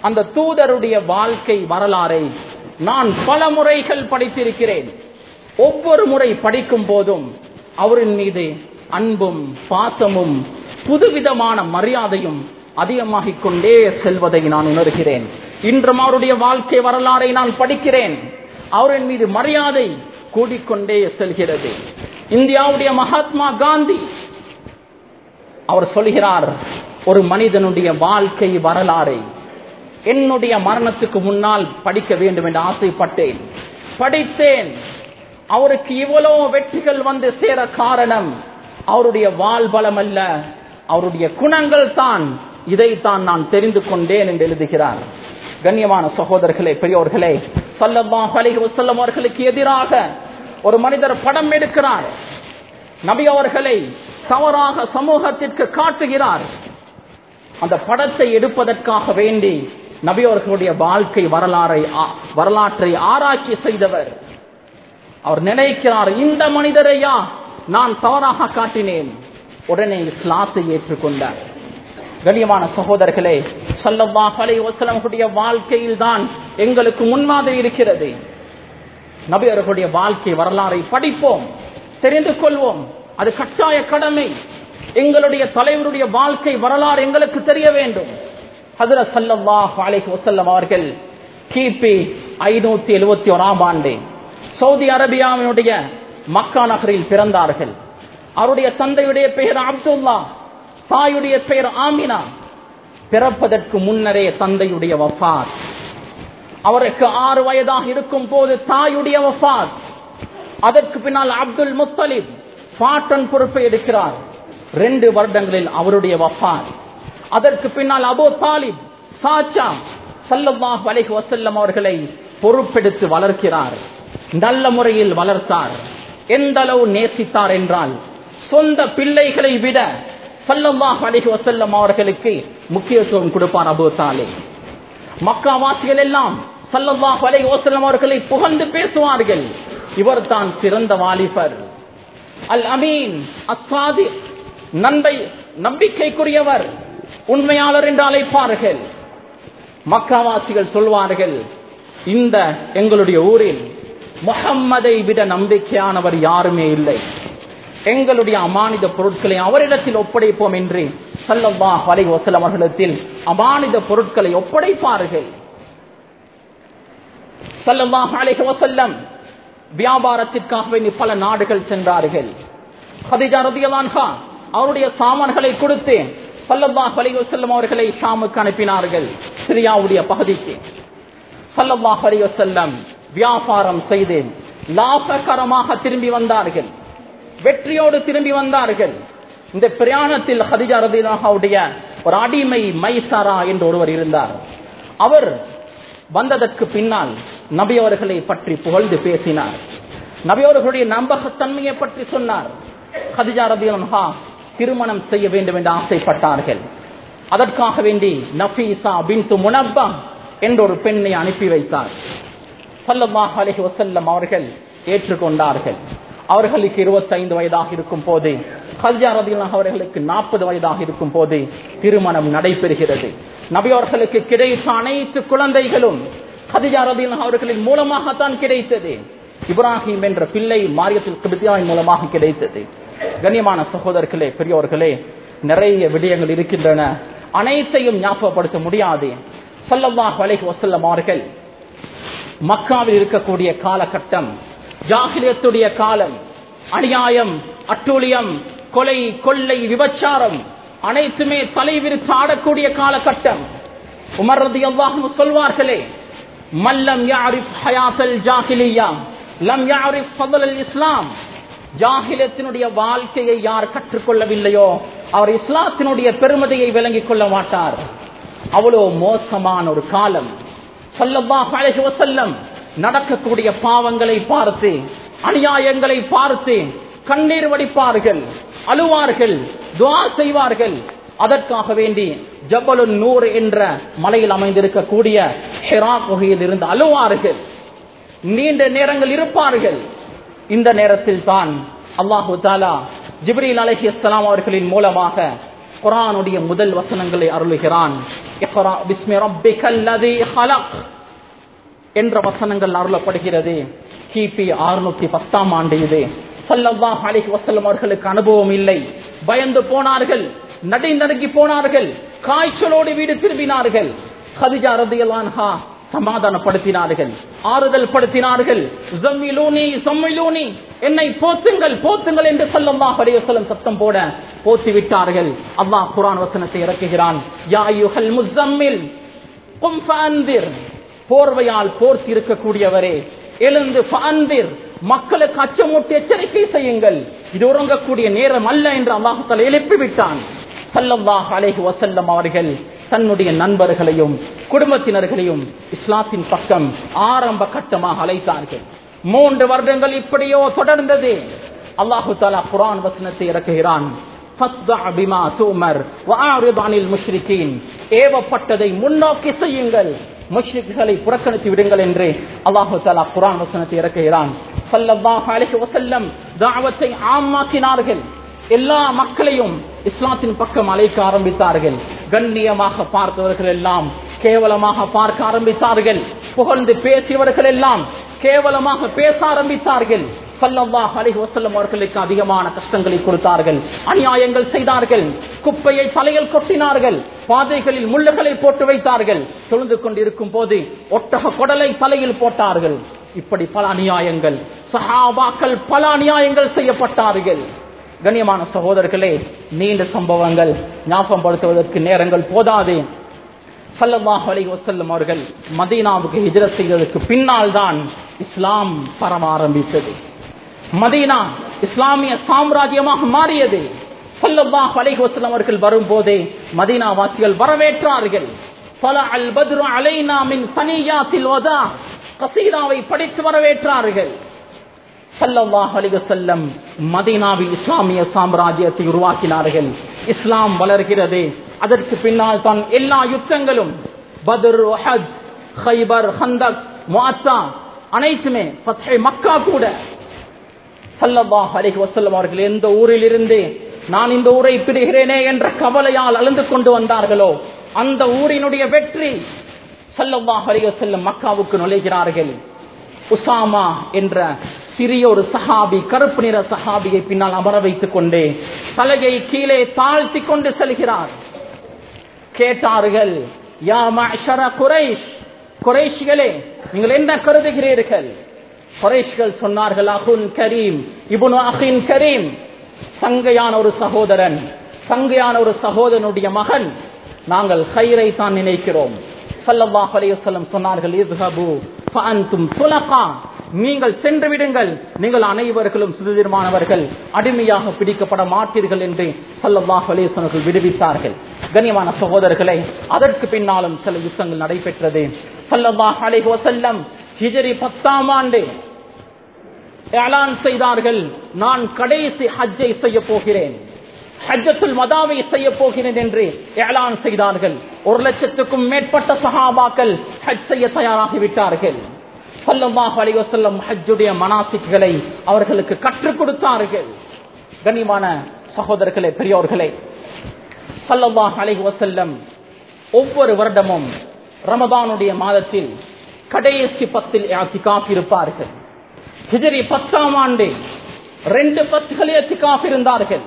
அந்த தூதருடைய வாழ்க்கை வரலாறை நான் பல முறைகள் படித்திருக்கிறேன். ஒவ்வொரு முறை படிக்கும் போதும் அவரின் மீது அன்பும் பாசமும் புதுவிதமான மரியாதையும் அதிகமாகிக் கொண்டே செல்வதை நான் உணர்கிறேன். இன்றும் அவருடைய வாழ்க்கை வரலாறை நான் படிக்கிறேன். அவரின் மீது மரியாதை கூடிக்கொண்டே செல்கிறது. இந்தியாவுடைய மகாத்மா காந்தி அவர் சொல்கிறார் ஒரு மனிதனுடைய வாழ்க்கை வரலாறை என்னுடைய மரணத்துக்கு முன்னால் படிக்க வேண்டும் என்று ஆசைப்பட்டேன். படித்தேன். அவருக்கு இவ்வளவு வெற்றிகள் வந்து சேர காரணம் அவருடைய வாழ்பலம் அல்ல அவருடைய குணங்கள் தான். இதைத்தான் நான் தெரிந்து கொண்டேன் என்று எழுதுகிறார். கண்ணியமான சகோதரர்களே பெரியோர்களே சல்லல்லாஹு அலைஹி வஸல்லம் அவர்களுக்கு எதிராக ஒரு மனிதர் படம் எடுக்கிறார். நபி அவர்களை தவறாக சமூகத்திற்கு காட்டுகிறார். அந்த படத்தை எடுப்பதற்காக வேண்டி நபி அவர்களுடைய வாழ்க்கை வரலாறை வரலாற்றை ஆராய்ச்சி செய்தவர். அவர் நினைக்கிறார் இந்த மனிதரையா நான் தவறாக காட்டினேன். உடனே இஸ்லாத்தை ஏற்றுக்கொண்டார். கண்ணியமான சகோதரர்களே ஸல்லல்லாஹு அலைஹி வாழ்க்கையில் தான் எங்களுக்கு முன்மாதிரி இருக்கிறது. நபி அவர்களுடைய வாழ்க்கை வரலாறை படிப்போம் தெரிந்து கொள்வோம். அது கட்டாய கடமை. எங்களுடைய தலைவருடைய வாழ்க்கை வரலாறு எங்களுக்கு தெரிய வேண்டும். ஹதர சல்லவா அலைஹி வசல்லம் அவர்கள் கிபி ஐநூத்தி எழுபத்தி ஓராம் ஆண்டு சவுதி அரேபியாவினுடைய மக்கா நகரில் பிறந்தார்கள். அவருடைய தந்தையுடைய பெயர் அப்துல்லா. தாயுடைய பெயர் ஆமினா. பிறப்பதற்கு முன்னரே தந்தையுடைய வஃபாத் அவருக்கு ஆறு வயதாக இருக்கும் போது தாயுடைய வஃபாத் அதற்கு பின்னால் அப்துல் முத்தலிப் பாட்டன் பொறுப்பை எடுக்கிறார். ரெண்டு வருடங்களில் அவருடைய வஃபாத் அதற்கு பின்னால் அபோ தாலிப் சாச்சா சல்லல்லாஹு வலைகு வசல்லம் அவர்களை பொறுப்பெடுத்து வளர்க்கிறார். நல்ல முறையில் வளர்த்தார். எந்த அளவு நேசித்தார் என்றால் சொந்த பிள்ளைகளை விட சல்லல்லாஹு அலைஹி வசல்லம் அவர்களுக்கு முக்கியத்துவம் கொடுப்பார் அபு தாலிப். மக்காவாசிகள் எல்லாம் சல்லல்லாஹு அலை வசல்லம் அவர்களை புகழ்ந்து பேசுவார்கள். இவர் தான் சிறந்த வாலிபர். அல் அமீன் அஸ்வாதி நன்பை நம்பிக்கைக்குரியவர் உண்மையாளர் என்று அழைப்பார்கள். மக்காவாசிகள் சொல்வார்கள் இந்த எங்களுடைய ஊரில் முகம்மதை விட நம்பிக்கையானவர் யாருமே இல்லை. எங்களுடைய அமானித பொருட்களை அவரிடத்தில் ஒப்படைப்போம் என்று சல்லல்லாஹு வலை வஸல்லம் அவர்களிடத்தில் அமானித பொருட்களை ஒப்படைப்பார்கள். சல்லல்லாஹு அலைஹி வஸல்லம் வியாபாரத்திற்காக வேண்டி பல நாடுகள் சென்றார்கள். ஹதிஜா ரதியல்லாஹு அவருடைய சாமான்களை கொடுத்து சல்லல்லாஹு அலைஹி வஸல்லம் அவர்களை ஷாமுக்கு அனுப்பினார்கள் சிரியாவுடைய பகுதிக்கு. சல்லல்லாஹு அலைஹி வஸல்லம் வியாபாரம் செய்து லாபகரமாக திரும்பி வந்தார்கள். வெற்றியோடு திரும்பி வந்தார்கள். இந்த பிரயாணத்தில் ஹதிஜா ரதியல்லாஹுடைய ஒரு அடிமை மைசாரா என்று ஒருவர் இருந்தார். அவர் வந்ததற்கு பின்னால் நபியவர்களை பற்றி புகழ்ந்து பேசினார். நபியவர்களுடைய நம்பகத்தன்மையை பற்றி சொன்னார். ஹதிஜா ரதியல்லாஹா திருமணம் செய்ய வேண்டும் என்று ஆசைப்பட்டார்கள். அதற்காக வேண்டி நபீசா பின்து முனப்பா என்ற ஒரு பெண்ணை அனுப்பி வைத்தார். சல்லமாக அலஹி வசல்லம் அவர்கள் ஏற்றுக்கொண்டார்கள். அவர்களுக்கு 25 வயதாக இருக்கும் போது ஹல்ஜா ரதியல்லாஹு அவர்களுக்கு 40 வயதாக இருக்கும் போது திருமணம் நடைபெறுகிறது. நபி அவர்களுக்கு கிடைத்த அனைத்து குழந்தைகளும் ஹதிஜா ரதியல்லாஹு அவர்களின் மூலமாகத்தான் கிடைத்தது. இப்ராஹிம் என்ற பிள்ளை மாரியத்தில் கிபித்தியாவின் மூலமாக கிடைத்தது. கண்ணியமான சகோதரர்களே பெரியோர்களே நிறைய விடயங்கள் இருக்கின்றன. அனைத்தையும் ஞாபகப்படுத்த முடியாது. சல்லல்லாஹு அலைஹி வஸல்லம் அவர்கள் மக்காவில் இருக்கக்கூடிய காலகட்டம் ஜாகிலியத்துடைய காலம் அநியாயம் அட்டூழியம் கொலை கொள்ளை விபச்சாரம் அனைத்துமே தலைவிரித்து ஆடக்கூடிய காலகட்டம். உமர் ரதியல்லாஹு சொல்வார்களே மல்லம் யாரிஃப் ஹயாத்தல் ஜாஹிலியா லம் யாரிஃப் ஃபضل இஸ்லாம். ஜாகிலத்தினுடைய வாழ்க்கையை யார் கற்றுக்கொள்ளவில்லையோ அவர் இஸ்லாத்தினுடைய பெருமதியை விளங்கிக் கொள்ள மாட்டார். அவ்வளோ மோசமான ஒரு காலம். ஸல்லல்லாஹு அலைஹி நடக்கக்கூடிய பாவங்களை பார்த்து அநியாயங்களை பார்த்து கண்ணீர் வடிப்பார்கள் அழுவார்கள் துவா செய்வார்கள். அதற்காக வேண்டி ஜபலுன் நூர் என்ற மலையில் அமைந்திருக்கக்கூடிய ஹெரா குகையில் இருந்து அழுவார்கள். நீண்ட நேரங்கள் இருப்பார்கள். இந்த நேரத்தில் தான் அல்லாஹு தாலா ஜிப்ரீல் அலஹி இஸ்லாம் அவர்களின் மூலமாக குரானுடைய முதல் வசனங்களை அருளுகிறான். என்ற வசனங்கள் அருளப்படுகிறது. கிபி அறுநூத்தி பத்தாம் ஆண்டு இது. சல்லல்லாஹு அலைஹி வஸல்லம் அவர்களுக்கு அனுபவம் இல்லை. பயந்து போனார்கள் நடை நடுங்கி போனார்கள் காய்ச்சலோடு வீடு திரும்பினார்கள். ஹதிஜா ரதியல்லான்ஹா சமாதானப்படுத்தினார்கள் ஆறுதல் படுத்தினார்கள். என்னை போத்துங்கள் போத்துங்கள் என்று சொல்லம்மா அலைஹி சத்தம் போட போத்தி விட்டார்கள். அல்லாஹ் குரான் வசனத்தை இறக்குகிறான். யா அய்யுஹல் முஸம்மில் போர்வையால் போர்த்தி இருக்கக்கூடியவரே எழுந்து பாந்திர் மக்களுக்கு அச்சமூட்டி எச்சரிக்கை செய்யுங்கள். இது உறங்கக்கூடிய நேரம் அல்ல என்று அல்லாஹால எழுப்பிவிட்டான். சல்லல்லாஹ் அலேஹி வசல்லம் அவர்கள் தன்னுடைய நண்பர்களையும் குடும்பத்தினர்களையும் இஸ்லாத்தின் பக்கம் ஆரம்ப கட்டமாக அழைத்தார்கள். மூன்று வருடங்கள் இப்படியோ தொடர்ந்தது. அல்லாஹு தாலா குரான் வசனத்தை இறக்குகிறான். ஏவப்பட்டதை முன்னோக்கி செய்யுங்கள். முஷ்ரிக்குகளை புறக்கணித்து விடுங்கள் என்று அல்லாஹு தாலா குரான் வசனத்தை இறக்குகிறான். தாவத்தை ஆமாக்கினார்கள் எல்லா மக்களையும் இஸ்லாத்தின் பக்கம் அழைக்க ஆரம்பித்தார்கள். கண்ணியமாக பார்த்தவர்கள் எல்லாம் கேவலமாக பார்க்க ஆரம்பித்தார்கள். புகழ்ந்து பேசியவர்கள் எல்லாம் கேவலமாக பேச ஆரம்பித்தார்கள். சல்லல்லாஹ் அலைஹி வஸல்லம் அவர்களுக்கு அதிகமான கஷ்டங்களை கொடுத்தார்கள். அநியாயங்கள் செய்தார்கள். குப்பையை தலையில் கொட்டினார்கள். பாதைகளில் முள்ளுகளை போட்டு வைத்தார்கள். தொழுந்து கொண்டிருக்கும் போது ஒட்டக குடலை தலையில் போட்டார்கள். இப்படி பல அநியாயங்கள். சஹாபாக்கள் பல அநியாயங்கள் செய்யப்பட்டார்கள். கண்ணியமான சகோதரர்களே நீண்ட சம்பவங்கள். ஞாபகப்படுத்துவதற்கு நேரங்கள் போதாதே. சல்லல்லாஹ் அலி வசல்லம் அவர்கள் மதீனாவுக்கு ஹிஜ்ரத் செய்ததற்கு பின்னால் தான் இஸ்லாம் பரம ஆரம்பித்தது. மதீனா இஸ்லாமிய சாம்ராஜ்யமாக மாறியது. சல்லல்லாஹ் அலி வசல்லம் அவர்கள் வரும்போதே மதீனா வாசிகள் வரவேற்றார்கள். பல அல் பத்ரு அலைனாமின் பனியாத்தில் கசீதாவை படித்து வரவேற்றார்கள். செல்லம் மதீனாவில் இஸ்லாமிய சாம்ராஜ்யத்தை உருவாக்கினார்கள். இஸ்லாம் வளர்கிறது. அதற்கு பின்னால் தான் எல்லா யுத்தங்களும் ஹைபர் ஹந்தக் அனைத்துமே மக்கா கூட. சல்லல்லாஹ் அவர்கள் எந்த ஊரில் இருந்து நான் இந்த ஊரை பிடிகிறேனே என்ற கவலையால் அழுந்து கொண்டு வந்தார்களோ அந்த ஊரினுடைய வெற்றி சல்லல்லாஹ் அலைஹி வஸல்லம் மக்காவுக்கு நுழைகிறார்கள். உசாமா என்ற சிறிய ஒரு சஹாபி கருப்பு நிற சஹாபியை பின்னால் அமர வைத்துக் கொண்டு தலையை கீழே தாழ்த்தி கொண்டு செல்கிறார். கேட்டார்கள் யா மஅஷர குறைஷ் குறைஷ்களே நீங்கள் என்ன கருதுகிறீர்கள்? குறைஷ்கள் சொன்னார்கள் அகுன் கரீம் இபுனு அஹின் கரீம் சங்கையான ஒரு சகோதரன் சங்கையான ஒரு சகோதரனுடைய மகன் நாங்கள் ஹைரை தான் நினைக்கிறோம். சல்லல்லாஹு அலைஹி சொன்னார்கள் நீங்கள் சென்று விடுங்கள். நீங்கள் அனைவர்களும் சுதந்திரமானவர்கள். அடிமையாக பிடிக்கப்பட மாட்டீர்கள் என்று சல்லல்லாஹு அலைஹி விடுவித்தார்கள். கண்ணியமான சகோதரர்களை அதற்கு பின்னாலும் சில யுத்தங்கள் நடைபெற்றது. சல்லல்லாஹு அலைஹி வஸல்லம் பத்தாம் ஆண்டு ஏலான் செய்தார்கள். நான் கடைசி ஹஜ்ஜை செய்ய போகிறேன். ஹஜ்ஜத்துல் மதாவை செய்ய போகிறேன் என்று ஏலான் செய்தார்கள். ஒரு லட்சத்துக்கும் மேற்பட்ட சகாபாக்கள் ஹஜ் செய்ய தயாராகிவிட்டார்கள். சல்லல்லாஹு அலைஹி ஹஜ்ஜுடைய மனாசிக்களை அவர்களுக்கு கற்றுக் கொடுத்தார்கள். கனிமான சகோதரர்களே பெரியோர்களே சல்லல்லாஹு அலைஹி ஒவ்வொரு வருடமும் ரமதானுடைய மாதத்தில் கடைசி பத்தில் இஅ்திகாஃப் இருப்பார்கள். ஹிஜரி பத்தாம் ஆண்டு ரெண்டு பத்துகள் இஅ்திகாஃப் இருந்தார்கள்.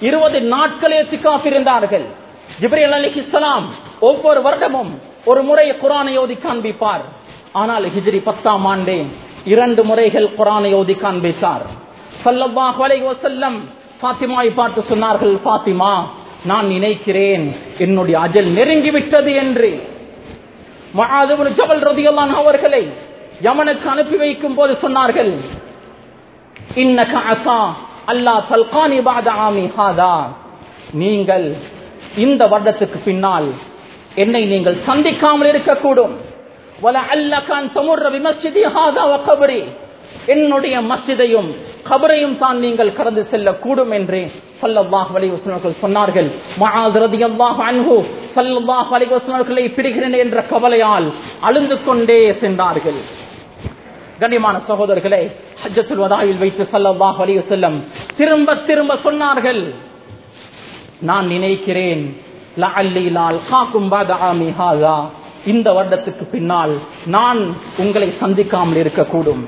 இருபது நாட்கள் இஅ்திகாஃப் இருந்தார்கள். அலி இஸ்லாம் ஒவ்வொரு வருடமும் ஒரு முறை குரானை ஓதி காண்பிப்பார். ஆனால் ஹிஜ்ரி பத்தாம் ஆண்டே. இரண்டு முறைகள் குரானை ஓதி காண்பித்தார் ஸல்லல்லாஹு அலைஹி வஸல்லம் ஃபாத்திமாவை பார்த்து சொன்னார்கள் ஃபாத்திமா நான் நினைக்கிறேன் என்னுடைய அஜல் நெருங்கி விட்டது என்று மகாதபுல் ஜபல் ரதியல்லான் அவர்களை யமனுக்கு அனுப்பி வைக்கும் போது சொன்னார்கள் இன்னக அசா அல்லா சல்கானி பாத ஆமி ஹாதா. நீங்கள் இந்த வருடத்துக்கு பின்னால் என்னை நீங்கள் சந்திக்காமல் இருக்கக்கூடும். என்னுடைய மஸ்ஜிதையும் கபரையும் தான் நீங்கள் கடந்து செல்லக்கூடும் என்று சல்லாஹ் அலைஹி சொன்னார்கள். மஆத் ரலியல்லாஹு பிடிக்கிறேன் என்ற கவலையால் அழுந்து கொண்டே சென்றார்கள். கண்ணியமான சகோதரர்களை ஹஜ்ஜத்துல் வதாயில் வைத்து சல்லாஹ் அலைஹி வஸல்லம் திரும்ப திரும்ப சொன்னார்கள். நான் நினைக்கிறேன் இந்த வருடத்துக்கு பின்னால் நான் உங்களை சந்திக்காமல் இருக்கக்கூடும்.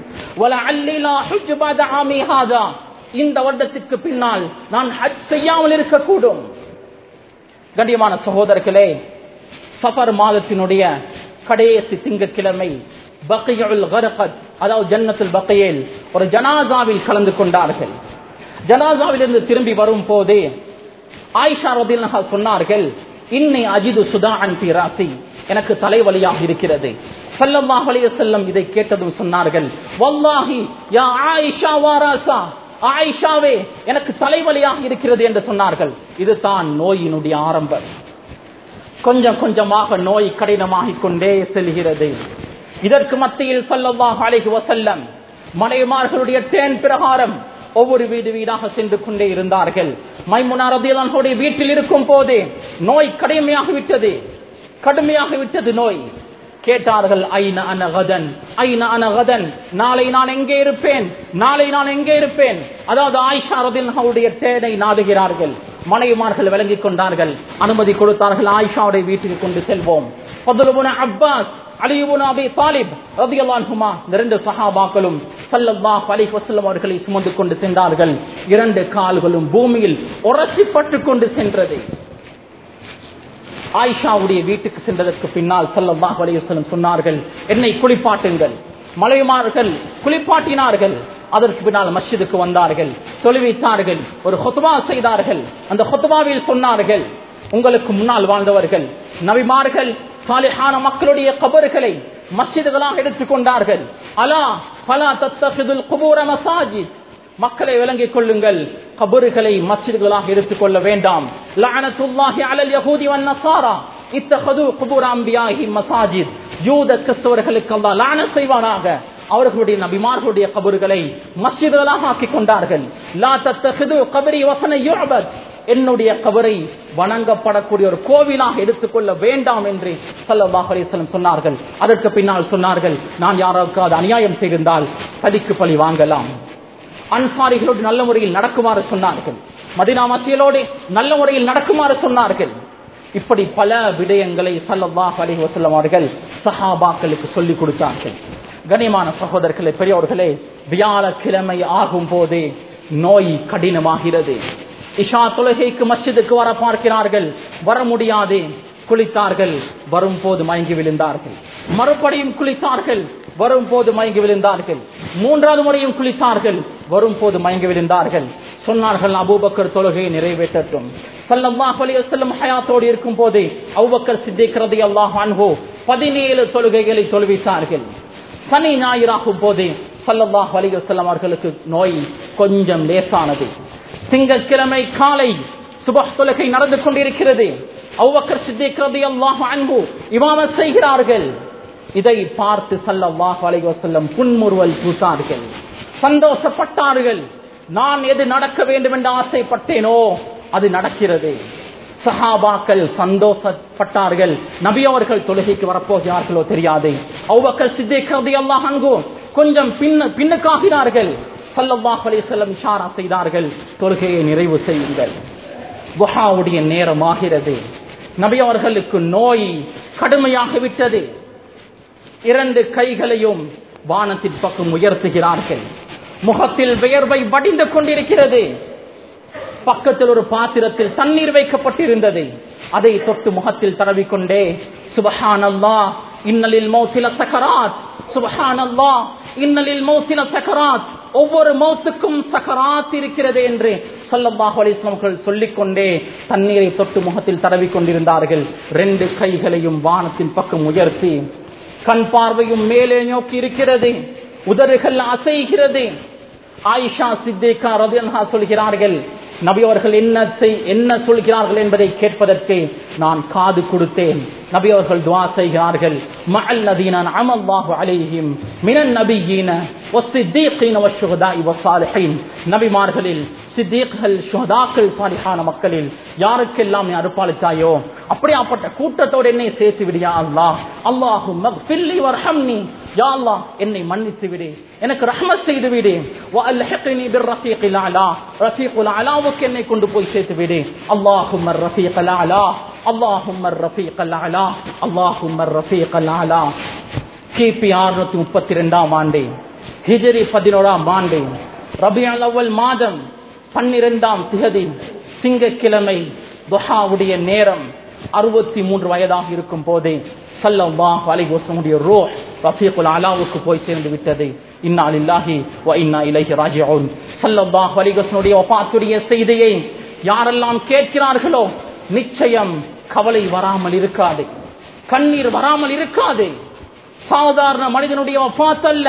இந்த வருடத்துக்கு பின்னால் நான் ஹஜ் செய்யாமல் இருக்கக்கூடும். கண்ணியமான சகோதரர்களே சஃபர் மாதத்தினுடைய கடைசி திங்கட்கிழமை பக்கையுல் அதாவது ஜன்னத்தில் பக்கையில் ஒரு ஜனாசாவில் கலந்து கொண்டார்கள். ஜனாசாவிலிருந்து திரும்பி வரும் போதே ஆயிஷா ரபில் சொன்னார்கள் இன்னை அஜிது சுதா அன்பி ராசி எனக்கு தலைவலியாக இருக்கிறது. ஸல்லல்லாஹு அலைஹி செல்லம் இதை கேட்டதும் சொன்னார்கள். வல்லாஹி யா ஆயிஷா வாராசா ஆயிஷாவே எனக்கு தலைவலியாக இருக்கிறது என்று சொன்னார்கள். இதுதான் நோயினுடைய ஆரம்பம். கொஞ்சம் கொஞ்சமாக நோய் கடினமாகிக் கொண்டே செல்கிறது. இதற்கு மத்தியில் ஸல்லல்லாஹு அலைஹி வசல்லம் மனைவிமார்களுடைய தேன் பிரகாரம் ஒவ்வொரு வீடு வீடாக சென்று கொண்டே இருந்தார்கள். மைமுனா ரதியல்லாஹுடைய வீட்டில் இருக்கும் போதே நோய் கடுமையாக விட்டது. கடுமையாக விட்டது நோய். கேட்டார்கள் ஐன அனகதன் ஐன அனகதன் நாளை நான் எங்கே இருப்பேன்? நாளை நான் எங்கே இருப்பேன்? அதாவது ஆயிஷா ரதியல்லாஹுடைய தேனை நாடுகிறார்கள். மனைவிமார்கள் விளங்கிக் கொண்டார்கள். அனுமதி கொடுத்தார்கள் ஆயிஷாவுடைய வீட்டுக்கு கொண்டு செல்வோம். அப்பாஸ் அலியுபுன் தாலிப் ரதியல்லாஹுமா இரண்டு சஹாபாக்களும் ஸல்லல்லாஹு அலைஹி வஸல்லம் அவர்களை சுமந்து கொண்டு சென்றார்கள். இரண்டு கால்களும் பூமியில் உரசிப்பட்டு கொண்டு சென்றது. ஆயிஷாவுடைய வீட்டுக்கு சென்றதற்கு பின்னால் ஸல்லல்லாஹு அலைஹி வஸல்லம் சொன்னார்கள் என்னை குளிப்பாட்டுங்கள். மலைமார்கள் குளிப்பாட்டினார்கள். அதற்கு பின்னால் மஸ்ஜிதுக்கு வந்தார்கள். தொழுவித்தார்கள் ஒரு ஹொத்துவா செய்தார்கள். அந்த ஹொத்துவாவில் சொன்னார்கள் உங்களுக்கு முன்னால் வாழ்ந்தவர்கள் நபிமார்கள் சாலிஹான மக்களுடைய கபறுகளை மஸ்ஜிதுகளாக எடுத்துக்கொண்டார்கள். அலா பலா தத்தஹிதுல் குபூர மசாஜித். மக்களை விளங்கிக் கொள்ளுங்கள். கபறுகளை மஸ்ஜிதுகளாக எடுத்துக்கொள்ள வேண்டாம். லஅனத்துல்லாஹி அலல் யஹூதி வன் நஸாரா இத்தஹது குபூர் அம்பியாஹி மசாஜித். யூத கிறிஸ்தவர்களுக்கு அல்லாஹ் லானத் செய்வானாக. அவர்களுடைய நபிமார்களுடைய கபறுகளை மஸ்ஜிதுகளாக ஆக்கிக் கொண்டார்கள். லா தத்தஹிது கபரி வசன யுஅபத். என்னுடைய கபரை வணங்கப்படக்கூடிய ஒரு கோவிலாக எடுத்துக்கொள்ள வேண்டாம் என்று சல்லாஹ் அலிஸ்லம் சொன்னார்கள். அதற்கு பின்னால் சொன்னார்கள் நான் யாராவது அநியாயம் செய்திருந்தால் பதிக்கு பழி வாங்கலாம். அன்சாரிகளோடு நல்ல முறையில் நடக்குமாறு சொன்னார்கள். மதினா மத்தியலோடு நல்ல முறையில் நடக்குமாறு சொன்னார்கள். இப்படி பல விடயங்களை சல்லாஹ் அலி வசல்லம் அவர்கள் சஹாபாக்களுக்கு சொல்லிக் கொடுத்தார்கள். கனிமான சகோதரர்களே பெரியவர்களே வியாழக்கிழமை ஆகும் போதே நோய் கடினமாகிறது. இஷா தொழுகைக்கு மஸ்ஜிதுக்கு வர பார்க்கிறார்கள். வர முடியாது. குளித்தார்கள். வரும்போது மயங்கி விழுந்தார்கள். மறுபடியும் குளித்தார்கள். வரும்போது மயங்கி விழுந்தார்கள். மூன்றாவது முறையும் குளித்தார்கள். வரும் போது மயங்கி விழுந்தார்கள். சொன்னார்கள் அபூபக்கர் தொழுகையை நிறைவேற்றட்டும். ஸல்லல்லாஹு அலைஹி வஸல்லம் ஹயாத்தோடு இருக்கும் போது அபூபக்கர் சித்திக் ரலியல்லாஹு அன்ஹு 17 தொழுகைகளை தொழுவித்தார்கள் சனி ஞாயிறாகும் போது ஸல்லல்லாஹு அலைஹி வஸல்லம் அவர்களுக்கு நோய் கொஞ்சம் லேசானது. திங்கட்கிழமை காலை சுபஹ் தொழுகை நடந்து கொண்டிருக்கிறது. அவ்வக்கர் சித்திக் ரலியல்லாஹு அன்ஹு இமாமத் செய்கிறார்கள். இதை பார்த்து ஸல்லல்லாஹு அலைஹி வஸல்லம் புன்முறுவல் பூசார்கள். சந்தோஷப்பட்டார்கள். நான் எது நடக்க வேண்டும் என்று ஆசைப்பட்டேனோ அது நடக்கிறது. சஹாபாக்கள் சந்தோஷப்பட்டார்கள். நபி அவர்கள் தொழுகைக்கு வரப்போகிறார்களோ தெரியாது. அவ்வக்கள் சித்திக் ரலியல்லாஹு அன்ஹு கொஞ்சம் பின்ன இஷாரா செய்தார்கள். தொழுகையை நிறைவு செய்யுங்கள். புஹாவுடைய நேரம் ஆகிறது. அவர்களுக்கு நோய் கடுமையாக விட்டது. இரண்டு கைகளையும் வானத்தின் பக்கம் உயர்த்துகிறார்கள். முகத்தில் வியர்வை வடிந்து கொண்டிருக்கிறது. பக்கத்தில் ஒரு பாத்திரத்தில் தண்ணீர் வைக்கப்பட்டிருந்தது. அதை தொட்டு முகத்தில் தடவிக்கொண்டே சுபஹானல்லா இன்னலில் மௌசில சுபஹான் அல்லா இன்னலில் மௌசில சக்கராத். ஒவ்வொரு மௌத்துக்கும் சக்கராத் இருக்கிறது என்று சல்லல்லாஹு அலைஹி சொல்லிக்கொண்டே தண்ணீரை தொட்டு முகத்தில் தடவிக் கொண்டிருந்தார்கள். ரெண்டு கைகளையும் வானத்தின் பக்கம் உயர்த்தி கண் பார்வையும் மேலே நோக்கி இருக்கிறது உதறுகள் அசைகிறது. ஆயிஷா சித்திகா ரதியன்ஹா சொல்கிறார்கள் நபி அவர்கள் என்ன செய் என்ன சொல்கிறார்கள் என்பதை கேட்பதற்கு நான் காது கொடுத்தேன். நபி அவர்கள் துவா செய்கிறார்கள். மகள் நதீன அமல்லாஹு அலைஹிம் மினன் நபியீன வஸ்ஸித்தீகீன வஷ்ஷுஹதாஇ வஸ்ஸாலிஹீன் நபிமார்களில் சித்தீக்கள் சுகதாக்கள் சாலிஹான மக்களில் யாருக்கெல்லாம் நீ அருப்பாளித்தாயோ அப்படியாப்பட்ட கூட்டத்தோடு என்னை சேர்த்து விடியா அல்லா அல்லாஹும் என்னை மன்னித்து விடு. எனக்கு ரஹ்மத் செய்து விடு. என்னை கொண்டு போய் சேர்த்து விடு. அல்லாஹும் அல்லாஹும் அல்லாஹும் கிபி அறுநூத்தி முப்பத்தி இரண்டாம் ஆண்டு. ஹிஜரி பதினோராம் ஆண்டு. ரபி அலவல் மாதம். பன்னிரெண்டாம் திகதி சிங்கக்கிழமை துஹாவுடைய நேரம் அறுபத்தி மூன்று வயதாக இருக்கும் போதே சல்லல்லாஹு அலைஹி வஸல்லுடைய ரூஹ் ரஃபீகுல் அலாவுக்கு போய் சேர்ந்து விட்டது. இன்னா லில்லாஹி வ இன்னா இலைஹி ராஜிஊன். சல்லல்லாஹு அலைஹி வஸல்லுடைய வஃபாத்துடைய செய்தியை யாரெல்லாம் கேட்கிறார்களோ நிச்சயம் கவலை வராமல் இருக்காது. கண்ணீர் வராமல் இருக்காது. சாதாரண மனிதனுடைய ஒப்பாத்தல்ல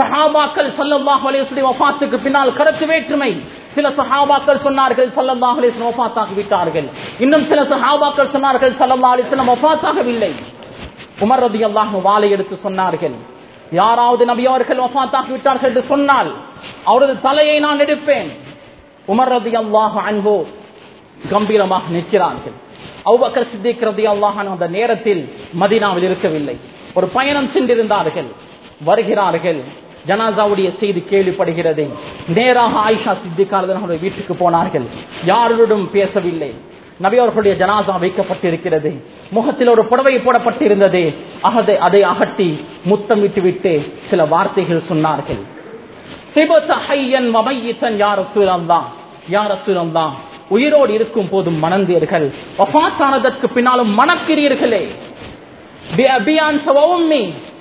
சஹாபாக்கள் சல்லல்லாஹு அலைஹி வஃபாத்துக்கு பின்னால் கருத்து வேற்றுமை. சில சஹாபாக்கள் சொன்னார்கள் சல்லல்லாஹு அலைஹி வஃபாத்தாகி விட்டார்கள். இன்னும் சில சஹாபாக்கள் சொன்னார்கள் சல்லல்லாஹு அலைஹி வஸல்லம் வஃபாத்தாகவில்லை. உமர் ரலியல்லாஹு வாளை எடுத்து சொன்னார்கள் யாராவது நபி அவர்கள் வஃபாத்தாகி விட்டார்கள் என்று சொன்னால் அவரது தலையை நான் எடுப்பேன். உமர் ரலியல்லாஹு அன்ஹு கம்பீரமாக நிற்கிறார்கள். அவுபக்கர் சித்திக் ரலியல்லாஹு அன்ஹு அந்த நேரத்தில் மதீனாவில் இருக்கவில்லை. ஒரு பயணம் சென்றிருந்தார்கள் வருகிறார்கள். ஜனாசாவுடைய செய்தி கேள்விப்படுகிறது. நேராக ஆயிஷா சித்திகாரதனுடைய வீட்டுக்கு போனார்கள். யாருடன் பேசவில்லை. நபியவர்களுடைய ஜனாசா வைக்கப்பட்டிருக்கிறது. முகத்தில் ஒரு புடவை போடப்பட்டிருந்தது. அகதை அதை அகட்டி முத்தமிட்டு விட்டு சில வார்த்தைகள் சொன்னார்கள். உயிரோடு இருக்கும் போதும் மணந்தீர்கள். ஒபாத்தானதற்கு பின்னாலும் மணக்கிறீர்களே.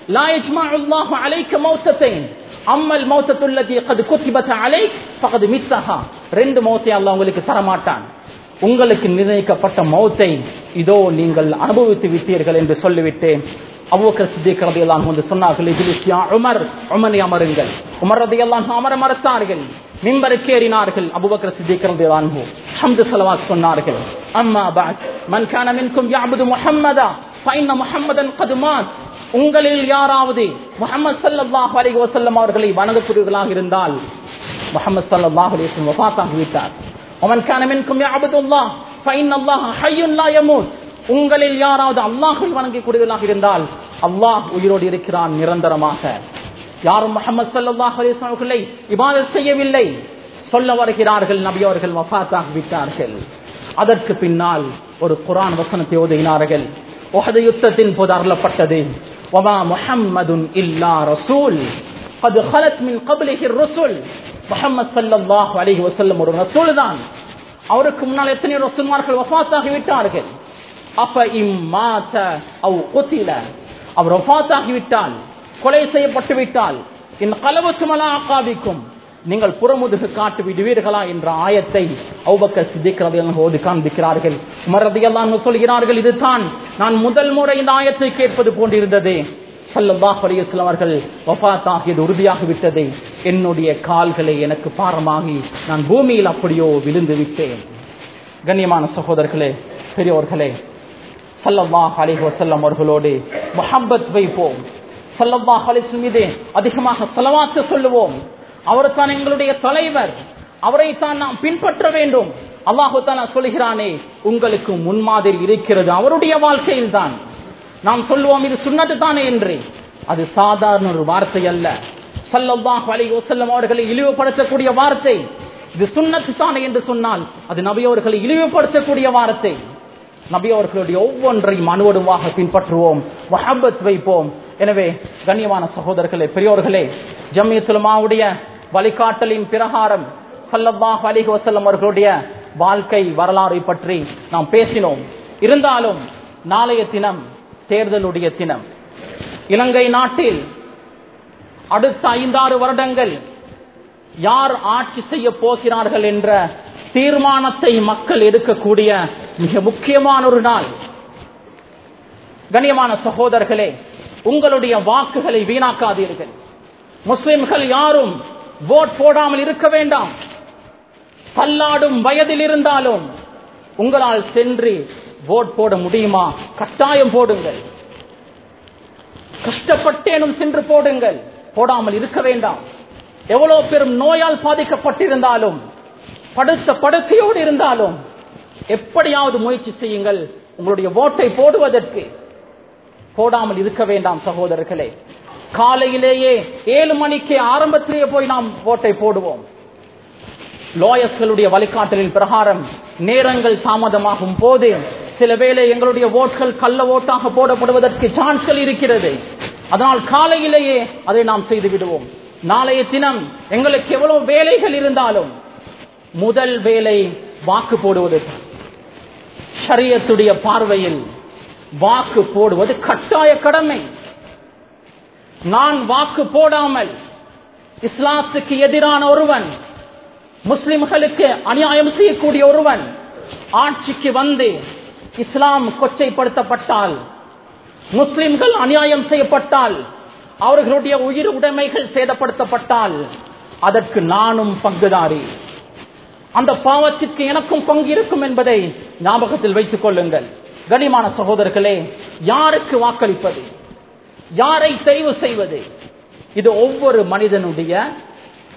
لا يجمع الله عليك موتتين أما الموتة التي قد كتبت عليك فقد متها ரெண்டு மௌத்தை அல்லாஹ் உங்களுக்கு தரமாட்டான் உங்களுக்கு நிர்ணயிக்கப்பட்ட மௌத்தை இதோ நீங்கள் அனுபவித்து விட்டீர்கள் என்று சொல்லிவிட்டு அபூபக்கர் சித்திக் ரலியல்லாஹு அன்ஹு வந்து சொன்னார்கள் இஜ்லிஸ் யா உமர் உமரை அமருங்கள் உமர் ரலியல்லாஹு அமர மறுத்தார்கள் மிம்பருக்கு ஏறினார்கள் அபூபக்கர் சித்திக் ரலியல்லாஹு அன்ஹு ஹம்து ஸலவாத் சொன்னார்கள் அம்மா பஅத் மன் கான மின்கும் யஅபுது முஹம்மதா ஃபைன்ன முஹம்மதன் கத் மாத் உங்களில் யாராவது முகமது சல்லாஹ் அலி வசல்லம் அவர்களை வணங்கக்கூடியவர்களாக இருந்தால் முகமது சல்லாஹ் அலிஸ்லம் வபாத்தாகிவிட்டார் அவன் கனவின்கும் யாபத்துல்லாஹ் ஃபைன் அல்லாஹ் ஹையுல்லா யமூத். உங்களில் யாராவது அல்லாஹை வணங்கக்கூடியவர்களாக இருந்தால் அல்லாஹ் உயிரோடு இருக்கிறான் நிரந்தரமாக. யாரும் முகமது சல்லாஹ் அலிஸ்லாம் அவர்களை இபாதத் செய்யவில்லை. சொல்ல வருகிறார்கள் நபி அவர்கள் வபாத்தாகிவிட்டார்கள் அதற்கு பின்னால் ஒரு குரான் வசனத்தை ஓதுகிறார்கள். யுத்தத்தின் போது அருளப்பட்டது. வமா முஹம்மதுன் இல்லா ரசூல் قد خلت من قبله الرسل முஹம்மது ஸல்லல்லாஹு அலைஹி வஸல்லம் ஒரு ரசூல் தான் அவருக்கு முன்னால் எத்தனை ரசூல்மார்கள் வஃபாத்தாகி விட்டார்கள் அப்ப இம்மாத அவ் குத்தில அவர் வஃபாத்தாகி விட்டால் கொலை செய்யப்பட்டு விட்டால் இன் கலவத்துமலா ஆக்காபிக்கும் நீங்கள் புறமுதுகு காட்டு விடுவீர்களா என்ற ஆயத்தை அவுபக்கர் சித்திக்கிறதையெல்லாம் காண்பிக்கிறார்கள். மறதியெல்லாம் சொல்கிறார்கள் இதுதான். நான் முதல் முறை இந்த ஆயத்தை கேட்பது போன்றிருந்தது. சல்லல்லாஹ் அலையம் அவர்கள் வஃபாத்தாகியது உறுதியாகி என்னுடைய கால்களை எனக்கு பாரமாகி நான் பூமியில் அப்படியோ விழுந்து விட்டேன். கண்ணியமான சகோதரர்களே பெரியோர்களே சல்லல்லாஹ் அலைஹி செல்லம் அவர்களோடு மஹம்பத் வைப்போம். சல்லல்லாஹ் அலைஹி மீது அதிகமாக செலவாக்க சொல்லுவோம். அவர்தான் எங்களுடைய தலைவர். அவரை தான் நாம் பின்பற்ற வேண்டும். அல்லாஹு தாலா சொல்கிறானே உங்களுக்கு முன்மாதிரி இருக்கிறது அவருடைய வாழ்க்கையில் தான் நாம் சொல்லுவோம் இது சுண்ணது தானே என்று. அது சாதாரண ஒரு வார்த்தை அல்ல. சல்லல்லாஹ் அலைஹி வஸல்லம் அவர்களை இழிவுபடுத்தக்கூடிய வார்த்தை. இது சுண்ணத்து தானே என்று சொன்னால் அது நபியவர்களை இழிவுபடுத்தக்கூடிய வார்த்தை. நபியவர்களுடைய ஒவ்வொன்றையும் அணுவடுவாக பின்பற்றுவோம் வஹபத் வைப்போம். எனவே கண்ணியமான சகோதரர்களே பெரியோர்களே ஜம்யத்துலமாவுடைய வழிகாட்டலின் பிரகாரம் சல்லல்லாஹ் அலிஹி வசல்லம் அவர்களுடைய வாழ்க்கை வரலாறை பற்றி நாம் பேசினோம். இருந்தாலும் நாளைய தினம் தேர்தலுடைய தினம். இலங்கை நாட்டில் அடுத்த ஐந்தாறு வருடங்கள் யார் ஆட்சி செய்ய போகிறார்கள் என்ற தீர்மானத்தை மக்கள் எடுக்கக்கூடிய மிக முக்கியமான ஒரு நாள். கண்ணியமான சகோதரர்களே உங்களுடைய வாக்குகளை வீணாக்காதீர்கள். முஸ்லிம்கள் யாரும் ஓட் போடாமல் இருக்க வேண்டாம். பல்லாடும் வயதில் இருந்தாலும் உங்களால் சென்று ஓட் போட முடியுமா? கட்டாயம் போடுங்கள். கஷ்டப்பட்டேனும் சென்று போடுங்கள். போடாமல் இருக்க வேண்டாம். எவ்வளவு பெரும் நோயால் பாதிக்கப்பட்டிருந்தாலும் படுத்த படுக்கையோடு இருந்தாலும் எப்படியாவது முயற்சி செய்யுங்கள். உங்களுடைய ஓட்டை போடுவதற்கு. போடாமல் இருக்க வேண்டாம் சகோதரர்களே. காலையிலேயே ஏழு மணிக்கு ஆரம்பத்திலேயே போய் நாம் ஓட்டை போடுவோம். லோயஸ்களுடைய வழிகாட்டலின் பிரகாரம் நேரங்கள் தாமதமாகும் போது சில வேளை எங்களுடைய ஓட்கள் கள்ள ஓட்டாக போடப்படுவதற்கு சான்ஸ்கள் இருக்கிறது. அதனால் காலையிலேயே அதை நாம் செய்து விடுவோம். நாளைய தினம் எங்களுக்கு எவ்வளவு வேலைகள் இருந்தாலும் முதல் வேலை வாக்கு போடுவது. சரியத்துடைய பார்வையில் வாக்கு போடுவது கட்டாய கடமை. நான் வாக்கு போடாமல் இஸ்லாத்துக்கு எதிரான ஒருவன் முஸ்லிம்களுக்கு அநியாயம் செய்யக்கூடிய ஒருவன் ஆட்சிக்கு வந்து இஸ்லாம் கொச்சைப்படுத்தப்பட்டால் முஸ்லிம்கள் அநியாயம் செய்யப்பட்டால் அவர்களுடைய உயிர் உடைமைகள் சேதப்படுத்தப்பட்டால் அதற்கு நானும் பங்குதாரி. அந்த பாவத்திற்கு எனக்கும் பங்கு இருக்கும் என்பதை ஞாபகத்தில் வைத்துக் கொள்ளுங்கள். கனிமான சகோதரர்களே யாருக்கு வாக்களிப்பது? யாரை தெரிவு செய்வது? இது ஒவ்வொரு மனிதனுடைய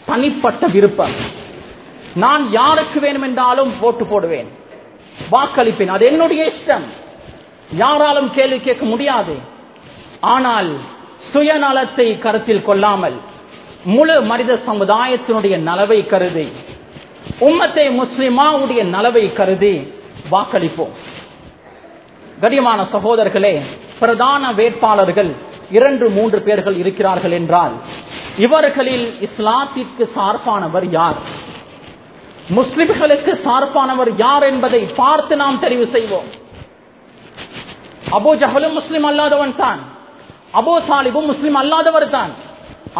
தனிப்பட்ட விருப்பம். நான் யாருக்கு வேணுமென்றாலும் ஓட்டு போடுவேன். வாக்களிப்பேன். அது என்னுடைய இஷ்டம். யாராலும் கேள்வி கேட்க முடியாது. ஆனால் சுயநலத்தை கருத்தில் கொள்ளாமல் முழு மனித சமுதாயத்தினுடைய நலவை கருதி உம்மத்தை முஸ்லிமாவுடைய நலவை கருதி வாக்களிப்போம். கடியமான சகோதரர்களே பிரதான வேட்பாளர்கள் இரண்டு மூன்று பேர்கள் இருக்கிறார்கள் என்றால் இவர்களில் இஸ்லாத்திற்கு சார்பானவர் யார்? முஸ்லிம்களுக்கு சார்பானவர் யார் என்பதை பார்த்து நாம் தெரிவு செய்வோம். அபோ ஜஹலும் முஸ்லிம் அல்லாதவன் தான். அபோ சாலிபும் முஸ்லிம் அல்லாதவர் தான்.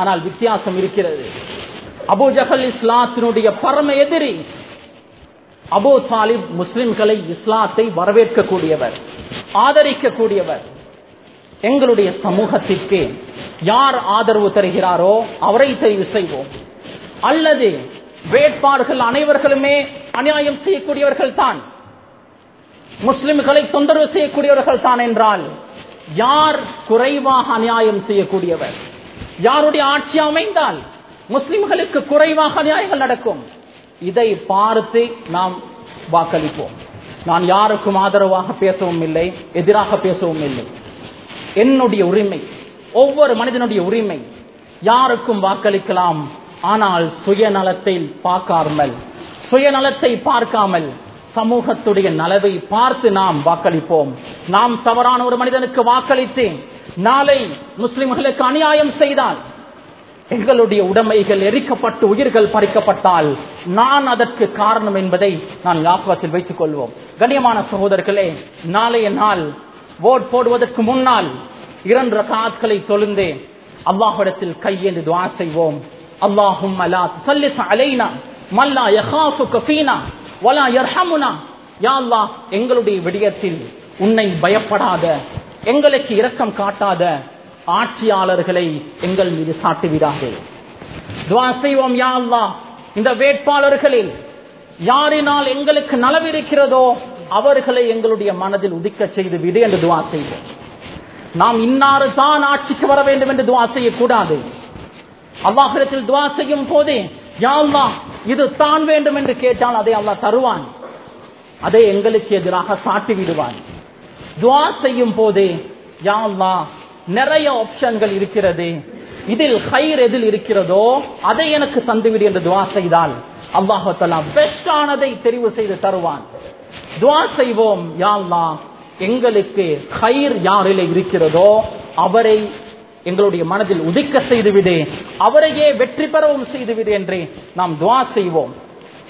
ஆனால் வித்தியாசம் இருக்கிறது. அபோ ஜஹல் இஸ்லாத்தினுடைய பரம எதிரி அபோ சாலிப் முஸ்லிம்களை இஸ்லாத்தை வரவேற்கக்கூடியவர் ஆதரிக்கக்கூடியவர். எங்களுடைய சமூகத்திற்கு யார் ஆதரவு தருகிறாரோ அவரை தெரிவு செய்வோம். அல்லது வேட்பாளர்கள் அனைவர்களுமே அநியாயம் செய்யக்கூடியவர்கள் தான். முஸ்லிம்களை தொந்தரவு செய்யக்கூடியவர்கள் தான் என்றால் யார் குறைவாக அநியாயம் செய்யக்கூடியவர்? யாருடைய ஆட்சி அமைந்தால் முஸ்லிம்களுக்கு குறைவாக அநியாயங்கள் நடக்கும்? இதை பார்த்து நாம் வாக்களிப்போம். நான் யாருக்கும் ஆதரவாக பேசவும் இல்லை எதிராக பேசவும் இல்லை. என்னுடைய உரிமை. ஒவ்வொரு மனிதனுடைய உரிமை. யாருக்கும் வாக்களிக்கலாம். ஆனால் சுயநலத்தை பார்க்காமல் சுயநலத்தை பார்க்காமல் சமூகத்துடைய நலவை பார்த்து நாம் வாக்களிப்போம். நாம் தவறான ஒரு மனிதனுக்கு வாக்களித்தேன். நாளை முஸ்லிம்களுக்கு அநியாயம் செய்தால் எங்களுடைய உடைமைகள் எரிக்கப்பட்டு உயிர்கள் பறிக்கப்பட்டால் நான் அதற்கு காரணம் என்பதை நான் ஞாபகத்தில் வைத்துக் கொள்வோம். கண்ணியமான சகோதரர்களே நாளைய நாள் ஓட் போடுவதற்கு முன்னால் இரண்டு ரகாத்களை தொழுந்து அல்லாஹிடத்தில் கையேந்து துவா செய்வோம். அல்லாஹும் அலா சல்லிஸ் அலைனா மல்லா யஹாஃபு கஃபீனா வலா யர்ஹமுனா. யா அல்லாஹ் எங்களுடைய விடயத்தில் உன்னை பயப்படாத எங்களுக்கு இரக்கம் காட்டாத ஆட்சியாளர்களை எங்கள் மீது சாட்டுவீராக. துவா செய்வோம் யா அல்லாஹ். இந்த வேட்பாளர்களில் யாரினால் எங்களுக்கு நலவிருக்கிறதோ அவர்களை எங்களுடைய மனதில் உதிக்க செய்து விடு என்று துவா செய்வோம். நாம் இன்னாறு தான் ஆட்சிக்கு வர வேண்டும் என்று துவா செய்யக்கூடாது. அல்லாஹிடத்தில் துவா செய்யும் போதே யா இது தான் வேண்டும் என்று கேட்டால் அதை அல்லா தருவான். அதை எங்களுக்கு எதிராக சாட்டி விடுவான். துவா செய்யும் போதே யா நிறைய ஆப்ஷன்கள் இருக்கிறது. இதில் ஹைர் எதில் இருக்கிறதோ அதை எனக்கு தந்துவிடு என்று துவா செய்தால் அல்லாஹலா பெஸ்டானதை தெரிவு செய்து தருவான். துவா செய்வோம் யா எங்களுக்கு ஹைர் யாரில் இருக்கிறதோ அவரை எங்களுடைய மனதில் உதிக்க செய்துவிடு. அவரையே வெற்றி பெறவும் செய்துவிடு என்று நாம் துவா செய்வோம்.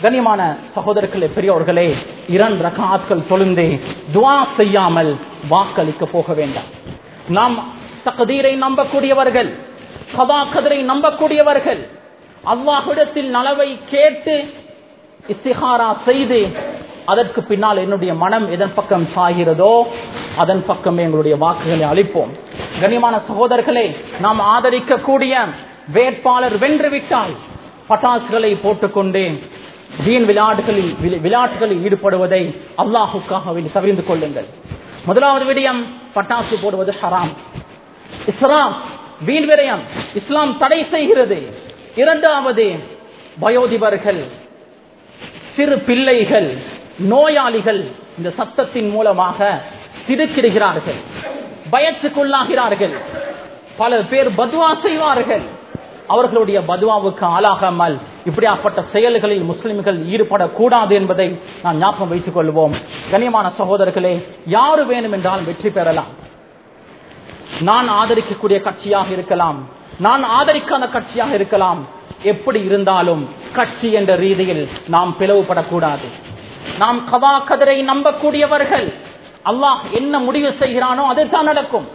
கனிமான சகோதரர்களே பெரியவர்களே இரண்டு ரகாத்கள் தொழுந்து துவா செய்யாமல் வாக்களிக்க போக வேண்டாம். நாம் தகதீரை நம்பக்கூடியவர்கள் சதா கதிரை நம்பக்கூடியவர்கள் அல்லாஹிடத்தில் நலவை கேட்டு இஸ்திஹாரா செய்து அதற்கு பின்னால் என்னுடைய மனம் எதன் பக்கம் சாகிறதோ அதன் பக்கம் எங்களுடைய வாக்குகளை அளிப்போம். கனிமான சகோதரர்களே நாம் ஆதரிக்கக்கூடிய வேட்பாளர் வென்று விட்டால் பட்டாசுகளை போட்டுக்கொண்டு வீண் விளையாட்டுகளில் விளையாட்டுகளில் ஈடுபடுவதை அல்லாஹுக்காக தவிர்ந்து கொள்ளுங்கள். முதலாவது விடயம் பட்டாசு போடுவது ஹராம். இஸ்லாம் வீண் விரயம். இஸ்லாம் தடை செய்கிறது. இரண்டாவது வயோதிபர்கள் சிறு பிள்ளைகள் நோயாளிகள் இந்த சத்தத்தின் மூலமாக திடுக்கிடுகிறார்கள் பயத்துக்குள்ளாகிறார்கள். பல பேர் பதுவா செய்வார்கள். அவர்களுடைய பதுவாவுக்கு ஆளாகாமல் இப்படியாப்பட்ட செயல்களில் முஸ்லிம்கள் ஈடுபடக்கூடாது என்பதை நான் ஞாபகம் வைத்துக் கொள்வோம். கனியமான சகோதரர்களே யாரு வேணும் என்றால் வெற்றி பெறலாம். நான் ஆதரிக்கக்கூடிய கட்சியாக இருக்கலாம். நான் ஆதரிக்காத கட்சியாக இருக்கலாம். எப்படி இருந்தாலும் கட்சி என்ற ரீதியில் நாம் பிளவுபடக்கூடாது. நாம் கவா கதரை நம்பக்கூடியவர்கள். அல்லாஹ் என்ன முடிவு செய்கிறானோ அதுதான் நடக்கும்.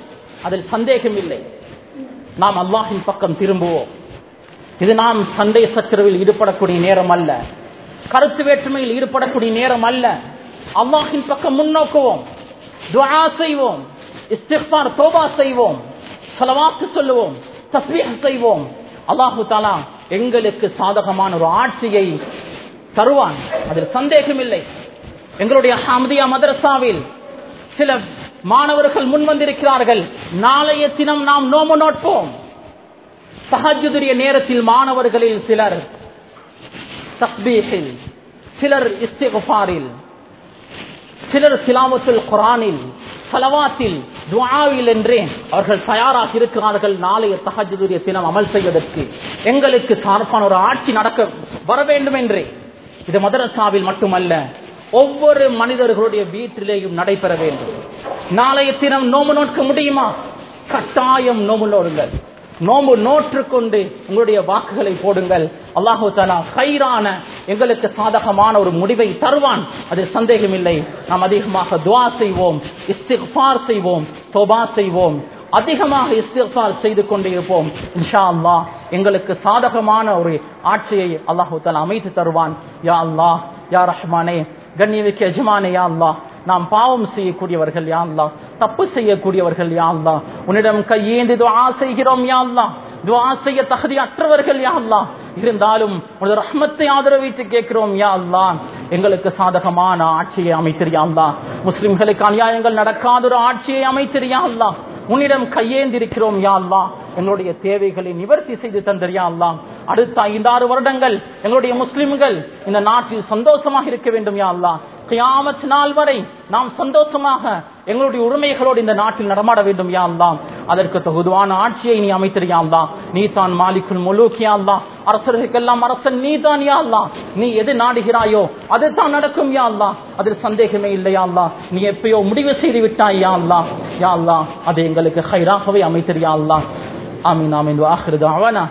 அதில் சந்தேகம் இல்லை நாம் அல்லாஹின் பக்கம் திரும்புவோம். இது நாம் சந்தை சச்சரவில் ஈடுபடக்கூடிய நேரம் அல்ல. கருத்து வேற்றுமையில் ஈடுபடக்கூடிய நேரம் அல்ல. அல்லாஹின் பக்கம் முன்னோக்குவோம். துவா செய்வோம். இஸ்திஃபார் தோபா செய்வோம். சலவாத்து சொல்லுவோம். தஸ்மீக செய்வோம். அல்லாஹு தாலா எங்களுக்கு சாதகமான ஒரு ஆட்சியை தருவான். அதில் சந்தேகம் இல்லை எங்களுடைய ஹாமதியா மதரசாவில் சில மாணவர்கள் முன்வந்திருக்கிறார்கள் நாளைய தினம் நாம் நோம நோட்போம். சஹஜுடைய நேரத்தில் மாணவர்களில் சிலர் தஸ்பீஹில் சிலர் இஸ்திகுபாரில் சிலர் சிலாமத்துல் குரானில் சலவாத்தில் துவாவில் என்றே அவர்கள் தயாராக இருக்கிறார்கள். நாளைய தஹஜுடைய தினம் அமல் செய்வதற்கு. எங்களுக்கு சார்பான ஒரு ஆட்சி நடக்க வர வேண்டும் என்றே இது மதரசாவில் மட்டுமல்ல ஒவ்வொரு மனிதர்களுடைய வீட்டிலேயும் நடைபெற வேண்டும். நாளைய தினம் நோம்பு நோட்க முடியுமா? கட்டாயம் நோம்பு நோடுங்கள். நோம்பு நோற்று கொண்டு உங்களுடைய வாக்குகளை போடுங்கள். அல்லாஹு தாலா கயிறான எங்களுக்கு சாதகமான ஒரு முடிவை தருவான். அது சந்தேகமில்லை. நாம் அதிகமாக துவா செய்வோம் இஸ்திஃபார் செய்வோம் தோபா செய்வோம். அதிகமாக இஸ்திஃபார் செய்து கொண்டே இருப்போம். இன்ஷா அல்லாஹ் எங்களுக்கு சாதகமான ஒரு ஆட்சியை அல்லாஹு தலா அமைத்து தருவான். யா அல்லாஹ் யா ரஹ்மானே கண்ணியமிக்க எஜமானே யா அல்லா நாம் பாவம் செய்யக்கூடியவர்கள் யா அல்லா தப்பு செய்யக்கூடியவர்கள் யா அல்லா உன்னிடம் கையேந்தி துவா செய்கிறோம் யா அல்லா துவா செய்ய தகுதி அற்றவர்கள் யா அல்லா இருந்தாலும் உனது ரஹ்மத்தை ஆதரவித்து கேட்கிறோம் யா அல்லா எங்களுக்கு சாதகமான ஆட்சியை அமைத்திரியா அல்லா முஸ்லிம்களுக்கு அநியாயங்கள் நடக்காத ஒரு ஆட்சியை அமைத்திரியா அல்லா உன்னிடம் கையேந்திருக்கிறோம் யாழ்லா எங்களுடைய தேவைகளை நிவர்த்தி செய்து தந்தரியா அடுத்த ஐந்தாறு வருடங்கள் எங்களுடைய முஸ்லிம்கள் இந்த நாட்டில் சந்தோஷமாக இருக்க வேண்டும் யாழ்லா கியாமத் நாள் வரை நாம் சந்தோஷமாக எங்களுடைய உரிமைகளோடு இந்த நாட்டில் நடமாட வேண்டும் யா அதற்கு தகுதுவான ஆட்சியை நீ அமைத்திரியா அல்லாஹ். நீ தான் மாலிக்குள் முலூக் அரசர்களுக்கெல்லாம் அரசன் நீ தான் யா நீ எது நாடுகிறாயோ அது தான் நடக்கும் யா அதில் சந்தேகமே இல்லையா நீ எப்பயோ முடிவு செய்து விட்டாய் யா அல்லாஹ். அது எங்களுக்கு ஹைராகவே அமைத்திரியா ஆமீன் ஆமீன். வாஹிரு தாவானா.